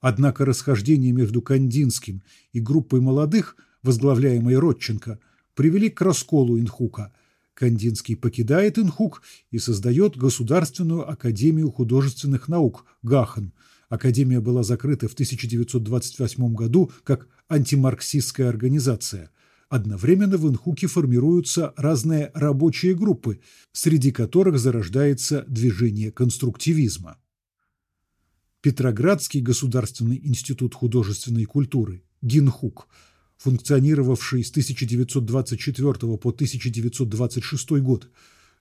Однако расхождение между Кандинским и группой молодых, возглавляемой Родченко, привели к расколу Инхука. Кандинский покидает Инхук и создает Государственную академию художественных наук Гахен. Академия была закрыта в 1928 году как антимарксистская организация. Одновременно в Инхуке формируются разные рабочие группы, среди которых зарождается движение конструктивизма. Петроградский государственный институт художественной культуры Гинхук, функционировавший с 1924 по 1926 год,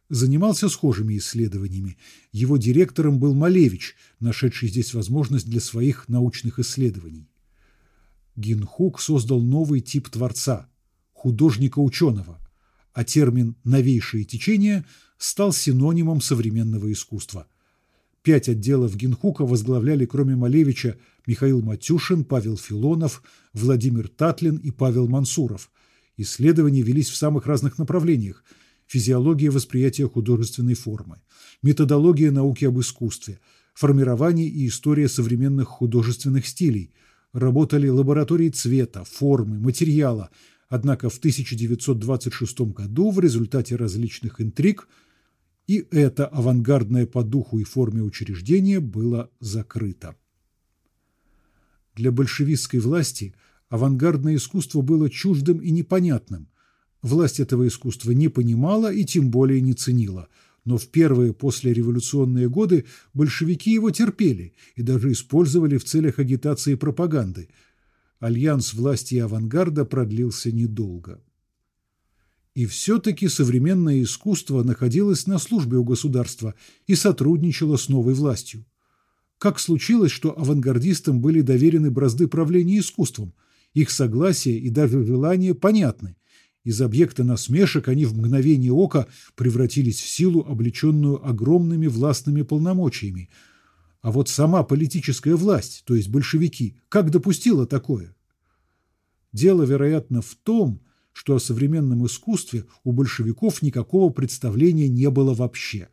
занимался схожими исследованиями. Его директором был Малевич, нашедший здесь возможность для своих научных исследований. Гинхук создал новый тип творца – художника-ученого, а термин «новейшее течение» стал синонимом современного искусства – Пять отделов Генхука возглавляли, кроме Малевича, Михаил Матюшин, Павел Филонов, Владимир Татлин и Павел Мансуров. Исследования велись в самых разных направлениях – физиология восприятия художественной формы, методология науки об искусстве, формирование и история современных художественных стилей, работали лаборатории цвета, формы, материала, однако в 1926 году в результате различных интриг – и это авангардное по духу и форме учреждение было закрыто. Для большевистской власти авангардное искусство было чуждым и непонятным. Власть этого искусства не понимала и тем более не ценила, но в первые послереволюционные годы большевики его терпели и даже использовали в целях агитации и пропаганды. Альянс власти и авангарда продлился недолго. И все-таки современное искусство находилось на службе у государства и сотрудничало с новой властью. Как случилось, что авангардистам были доверены бразды правления искусством, их согласие и даже желание понятны. Из объекта насмешек они в мгновение ока превратились в силу, облеченную огромными властными полномочиями. А вот сама политическая власть, то есть большевики, как допустила такое? Дело, вероятно, в том, что о современном искусстве у большевиков никакого представления не было вообще.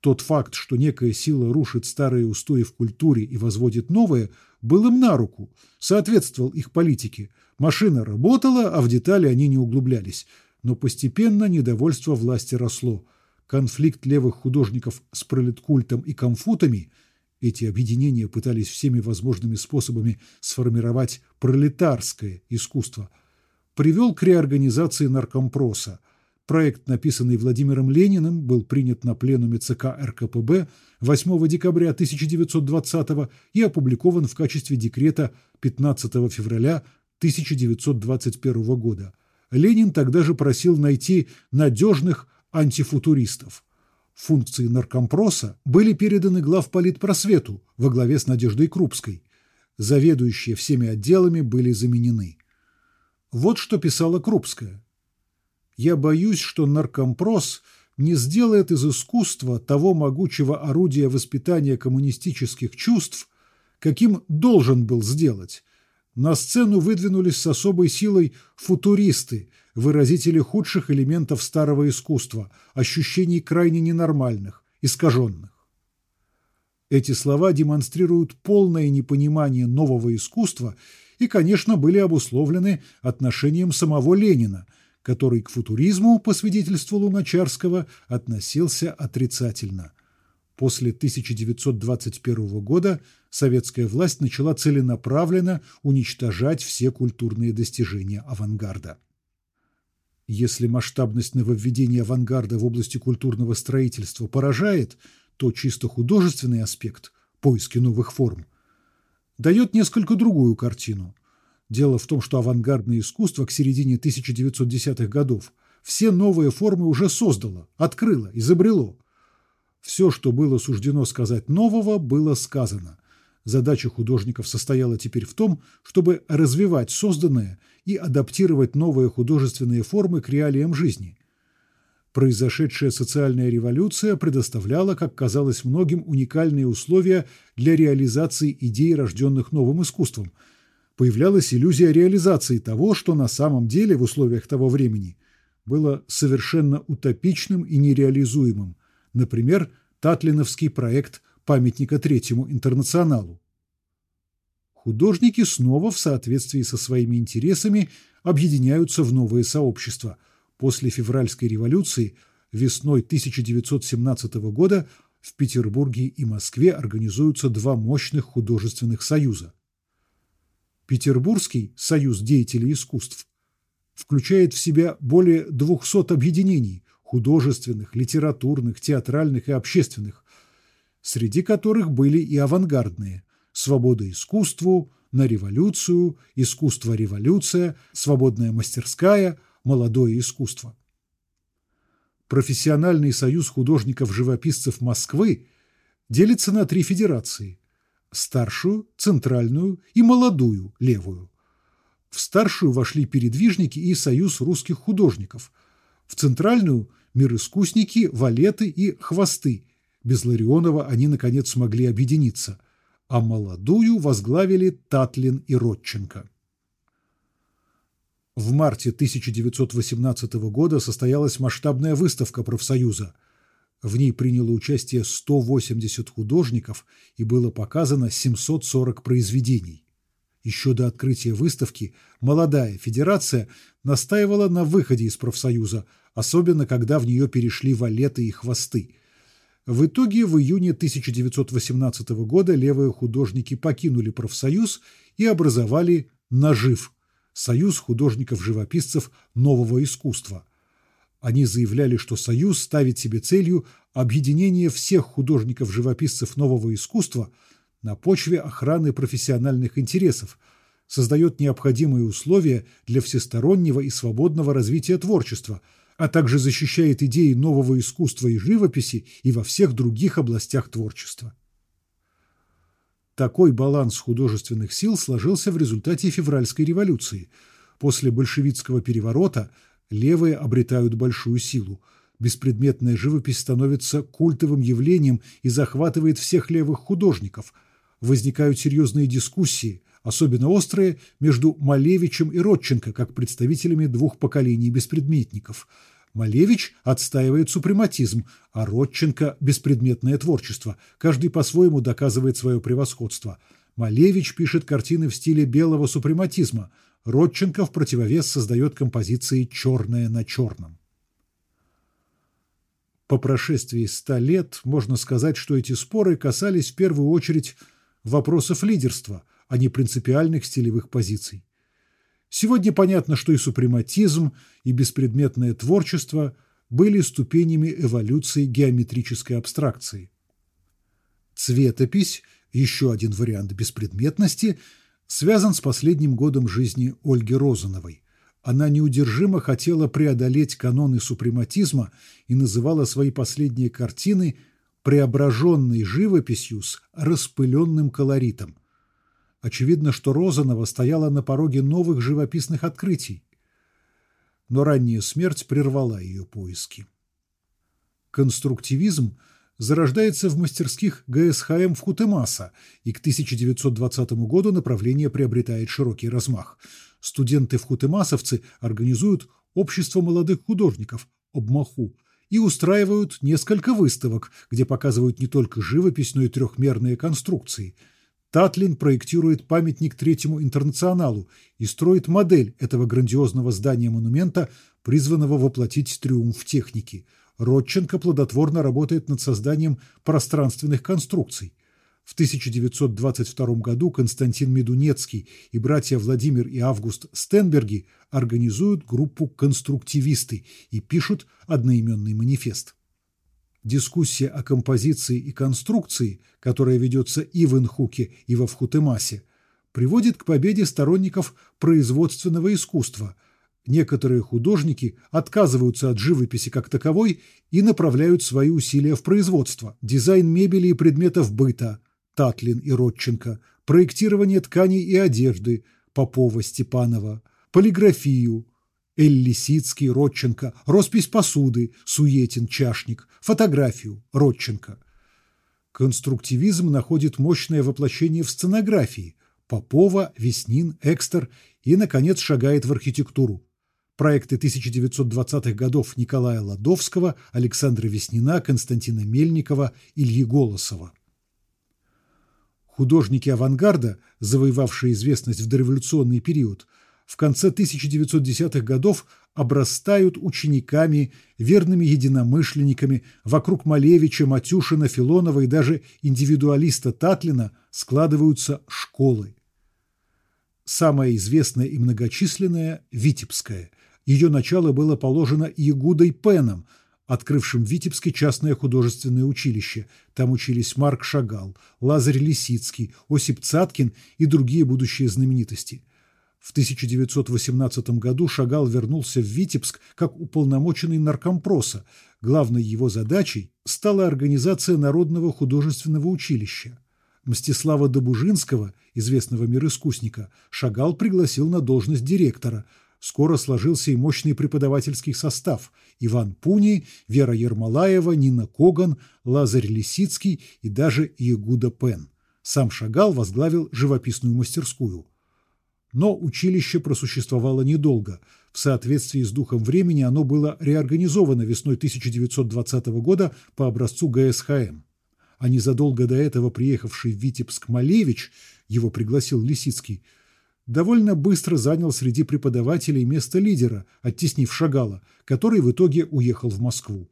Тот факт, что некая сила рушит старые устои в культуре и возводит новые, был им на руку, соответствовал их политике. Машина работала, а в детали они не углублялись. Но постепенно недовольство власти росло. Конфликт левых художников с пролеткультом и комфутами – эти объединения пытались всеми возможными способами сформировать пролетарское искусство – привел к реорганизации наркомпроса. Проект, написанный Владимиром Лениным, был принят на пленуме ЦК РКПБ 8 декабря 1920 и опубликован в качестве декрета 15 февраля 1921 года. Ленин тогда же просил найти надежных антифутуристов. Функции наркомпроса были переданы главполитпросвету во главе с Надеждой Крупской. Заведующие всеми отделами были заменены. Вот что писала Крупская. «Я боюсь, что наркомпрос не сделает из искусства того могучего орудия воспитания коммунистических чувств, каким должен был сделать. На сцену выдвинулись с особой силой футуристы, выразители худших элементов старого искусства, ощущений крайне ненормальных, искаженных. Эти слова демонстрируют полное непонимание нового искусства и, конечно, были обусловлены отношением самого Ленина, который к футуризму, по свидетельству Луначарского, относился отрицательно. После 1921 года советская власть начала целенаправленно уничтожать все культурные достижения авангарда. Если масштабность нововведения авангарда в области культурного строительства поражает, то чисто художественный аспект – поиски новых форм – дает несколько другую картину. Дело в том, что авангардное искусство к середине 1910-х годов все новые формы уже создало, открыло, изобрело. Все, что было суждено сказать нового, было сказано. Задача художников состояла теперь в том, чтобы развивать созданное и адаптировать новые художественные формы к реалиям жизни. Произошедшая социальная революция предоставляла, как казалось многим, уникальные условия для реализации идей, рожденных новым искусством. Появлялась иллюзия реализации того, что на самом деле в условиях того времени было совершенно утопичным и нереализуемым. Например, Татлиновский проект памятника Третьему интернационалу. Художники снова в соответствии со своими интересами объединяются в новые сообщества – После февральской революции весной 1917 года в Петербурге и Москве организуются два мощных художественных союза. Петербургский союз деятелей искусств включает в себя более 200 объединений – художественных, литературных, театральных и общественных, среди которых были и авангардные – «Свобода искусству», «На революцию», «Искусство-революция», «Свободная мастерская», «Молодое искусство». Профессиональный союз художников-живописцев Москвы делится на три федерации – старшую, центральную и молодую, левую. В старшую вошли передвижники и союз русских художников, в центральную – мироискусники, валеты и хвосты. Без Ларионова они, наконец, смогли объединиться, а молодую возглавили Татлин и Родченко. В марте 1918 года состоялась масштабная выставка профсоюза. В ней приняло участие 180 художников и было показано 740 произведений. Еще до открытия выставки молодая федерация настаивала на выходе из профсоюза, особенно когда в нее перешли валеты и хвосты. В итоге в июне 1918 года левые художники покинули профсоюз и образовали «Нажив» Союз художников-живописцев нового искусства. Они заявляли, что Союз ставит себе целью объединение всех художников-живописцев нового искусства на почве охраны профессиональных интересов, создает необходимые условия для всестороннего и свободного развития творчества, а также защищает идеи нового искусства и живописи и во всех других областях творчества. Такой баланс художественных сил сложился в результате февральской революции. После большевистского переворота левые обретают большую силу. Беспредметная живопись становится культовым явлением и захватывает всех левых художников. Возникают серьезные дискуссии, особенно острые, между Малевичем и Родченко, как представителями двух поколений беспредметников – Малевич отстаивает супрематизм, а Родченко – беспредметное творчество. Каждый по-своему доказывает свое превосходство. Малевич пишет картины в стиле белого супрематизма. Родченко в противовес создает композиции «черное на черном». По прошествии ста лет можно сказать, что эти споры касались в первую очередь вопросов лидерства, а не принципиальных стилевых позиций. Сегодня понятно, что и супрематизм, и беспредметное творчество были ступенями эволюции геометрической абстракции. Цветопись, еще один вариант беспредметности, связан с последним годом жизни Ольги Розановой. Она неудержимо хотела преодолеть каноны супрематизма и называла свои последние картины преображенной живописью с распыленным колоритом – Очевидно, что Розанова стояла на пороге новых живописных открытий. Но ранняя смерть прервала ее поиски. Конструктивизм зарождается в мастерских ГСХМ в Хутемаса, и к 1920 году направление приобретает широкий размах. Студенты-вхутемасовцы организуют общество молодых художников «Обмаху» и устраивают несколько выставок, где показывают не только живопись, но и трехмерные конструкции – Татлин проектирует памятник Третьему интернационалу и строит модель этого грандиозного здания-монумента, призванного воплотить триумф техники. Родченко плодотворно работает над созданием пространственных конструкций. В 1922 году Константин Медунецкий и братья Владимир и Август Стенберги организуют группу «Конструктивисты» и пишут одноименный манифест. Дискуссия о композиции и конструкции, которая ведется и в Инхуке, и во Вхутемасе, приводит к победе сторонников производственного искусства. Некоторые художники отказываются от живописи как таковой и направляют свои усилия в производство. Дизайн мебели и предметов быта – Татлин и Родченко, проектирование тканей и одежды – Попова, Степанова, полиграфию – Эль Лисицкий, Родченко, роспись посуды, Суетин, Чашник, фотографию, Родченко. Конструктивизм находит мощное воплощение в сценографии – Попова, Веснин, Экстер и, наконец, шагает в архитектуру. Проекты 1920-х годов Николая Ладовского, Александра Веснина, Константина Мельникова, Ильи Голосова. Художники авангарда, завоевавшие известность в дореволюционный период – в конце 1910-х годов обрастают учениками, верными единомышленниками, вокруг Малевича, Матюшина, Филонова и даже индивидуалиста Татлина складываются школы. Самая известная и многочисленная – Витебская. Ее начало было положено Ягудой Пеном, открывшим в Витебске частное художественное училище. Там учились Марк Шагал, Лазарь Лисицкий, Осип Цаткин и другие будущие знаменитости. В 1918 году Шагал вернулся в Витебск как уполномоченный наркомпроса. Главной его задачей стала организация Народного художественного училища. Мстислава Добужинского, известного мироискусника, Шагал пригласил на должность директора. Скоро сложился и мощный преподавательский состав – Иван Пуни, Вера Ермолаева, Нина Коган, Лазарь Лисицкий и даже Ягуда Пен. Сам Шагал возглавил живописную мастерскую. Но училище просуществовало недолго. В соответствии с духом времени оно было реорганизовано весной 1920 года по образцу ГСХМ а незадолго до этого приехавший в Витебск Малевич, его пригласил Лисицкий, довольно быстро занял среди преподавателей место лидера, оттеснив Шагала, который в итоге уехал в Москву.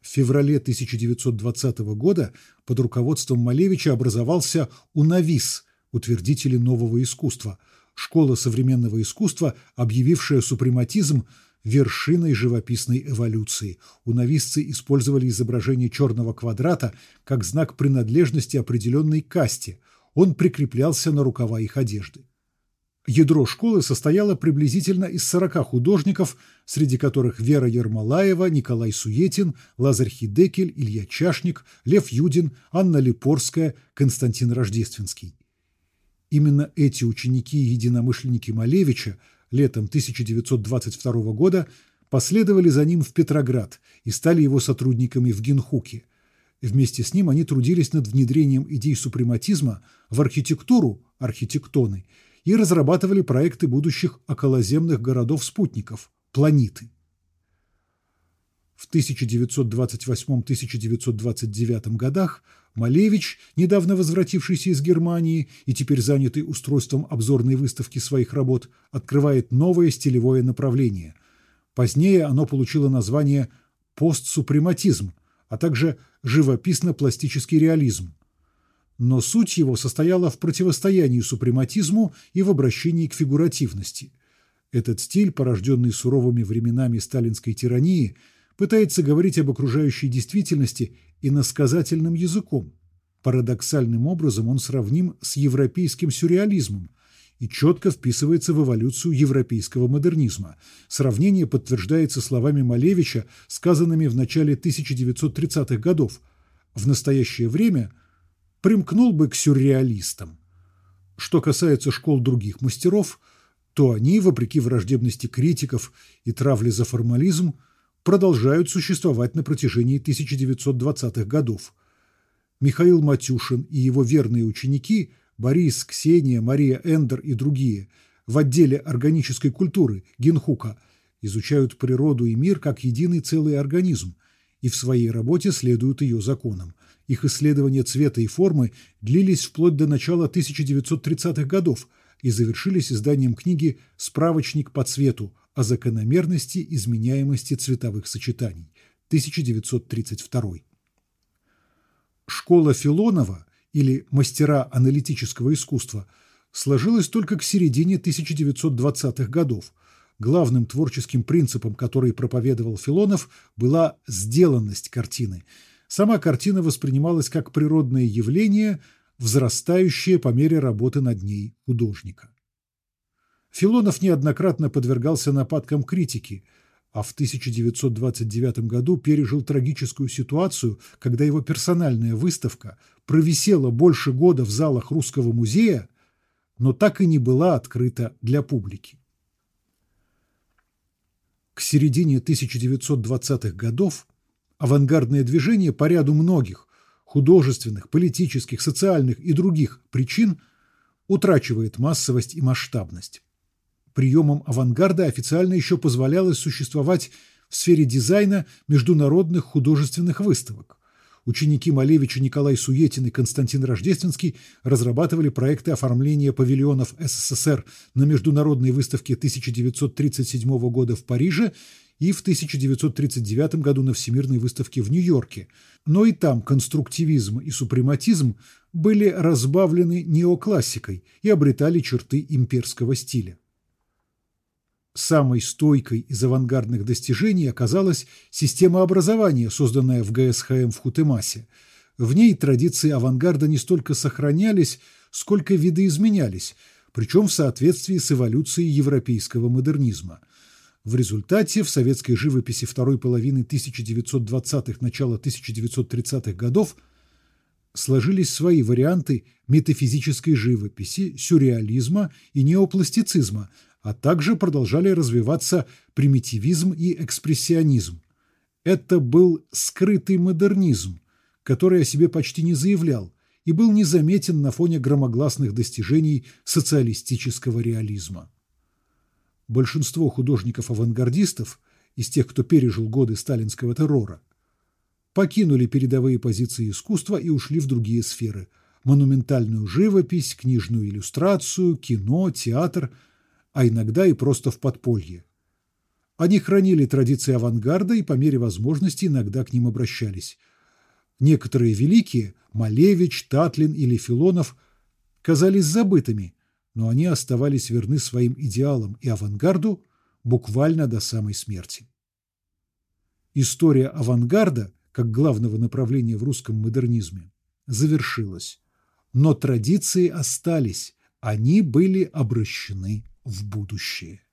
В феврале 1920 года под руководством Малевича образовался УНАВИС, утвердители нового искусства, школа современного искусства, объявившая супрематизм вершиной живописной эволюции. Унависцы использовали изображение черного квадрата как знак принадлежности определенной касте. Он прикреплялся на рукава их одежды. Ядро школы состояло приблизительно из 40 художников, среди которых Вера Ермолаева, Николай Суетин, Лазарь Хидекель, Илья Чашник, Лев Юдин, Анна Липорская, Константин Рождественский. Именно эти ученики и единомышленники Малевича летом 1922 года последовали за ним в Петроград и стали его сотрудниками в Гинхуке. Вместе с ним они трудились над внедрением идей супрематизма в архитектуру архитектоны и разрабатывали проекты будущих околоземных городов-спутников – планеты. В 1928-1929 годах Малевич, недавно возвратившийся из Германии и теперь занятый устройством обзорной выставки своих работ, открывает новое стилевое направление. Позднее оно получило название «постсупрематизм», а также «живописно-пластический реализм». Но суть его состояла в противостоянии супрематизму и в обращении к фигуративности. Этот стиль, порожденный суровыми временами сталинской тирании, пытается говорить об окружающей действительности иносказательным языком. Парадоксальным образом он сравним с европейским сюрреализмом и четко вписывается в эволюцию европейского модернизма. Сравнение подтверждается словами Малевича, сказанными в начале 1930-х годов. В настоящее время примкнул бы к сюрреалистам. Что касается школ других мастеров, то они, вопреки враждебности критиков и травле за формализм, продолжают существовать на протяжении 1920-х годов. Михаил Матюшин и его верные ученики Борис, Ксения, Мария Эндер и другие в отделе органической культуры Генхука изучают природу и мир как единый целый организм и в своей работе следуют ее законам. Их исследования цвета и формы длились вплоть до начала 1930-х годов и завершились изданием книги «Справочник по цвету» о закономерности изменяемости цветовых сочетаний, 1932. Школа Филонова или мастера аналитического искусства сложилась только к середине 1920-х годов. Главным творческим принципом, который проповедовал Филонов, была сделанность картины. Сама картина воспринималась как природное явление, взрастающее по мере работы над ней художника. Филонов неоднократно подвергался нападкам критики, а в 1929 году пережил трагическую ситуацию, когда его персональная выставка провисела больше года в залах Русского музея, но так и не была открыта для публики. К середине 1920-х годов авангардное движение по ряду многих художественных, политических, социальных и других причин утрачивает массовость и масштабность приемам авангарда официально еще позволялось существовать в сфере дизайна международных художественных выставок. Ученики Малевича Николай Суетин и Константин Рождественский разрабатывали проекты оформления павильонов СССР на международной выставке 1937 года в Париже и в 1939 году на Всемирной выставке в Нью-Йорке, но и там конструктивизм и супрематизм были разбавлены неоклассикой и обретали черты имперского стиля. Самой стойкой из авангардных достижений оказалась система образования, созданная в ГСХМ в Хутемасе. В ней традиции авангарда не столько сохранялись, сколько видоизменялись, причем в соответствии с эволюцией европейского модернизма. В результате в советской живописи второй половины 1920-х, начала 1930-х годов сложились свои варианты метафизической живописи, сюрреализма и неопластицизма, а также продолжали развиваться примитивизм и экспрессионизм. Это был скрытый модернизм, который о себе почти не заявлял и был незаметен на фоне громогласных достижений социалистического реализма. Большинство художников-авангардистов из тех, кто пережил годы сталинского террора, покинули передовые позиции искусства и ушли в другие сферы – монументальную живопись, книжную иллюстрацию, кино, театр – а иногда и просто в подполье. Они хранили традиции авангарда и по мере возможности иногда к ним обращались. Некоторые великие – Малевич, Татлин или Филонов – казались забытыми, но они оставались верны своим идеалам и авангарду буквально до самой смерти. История авангарда, как главного направления в русском модернизме, завершилась. Но традиции остались, они были обращены в будущее.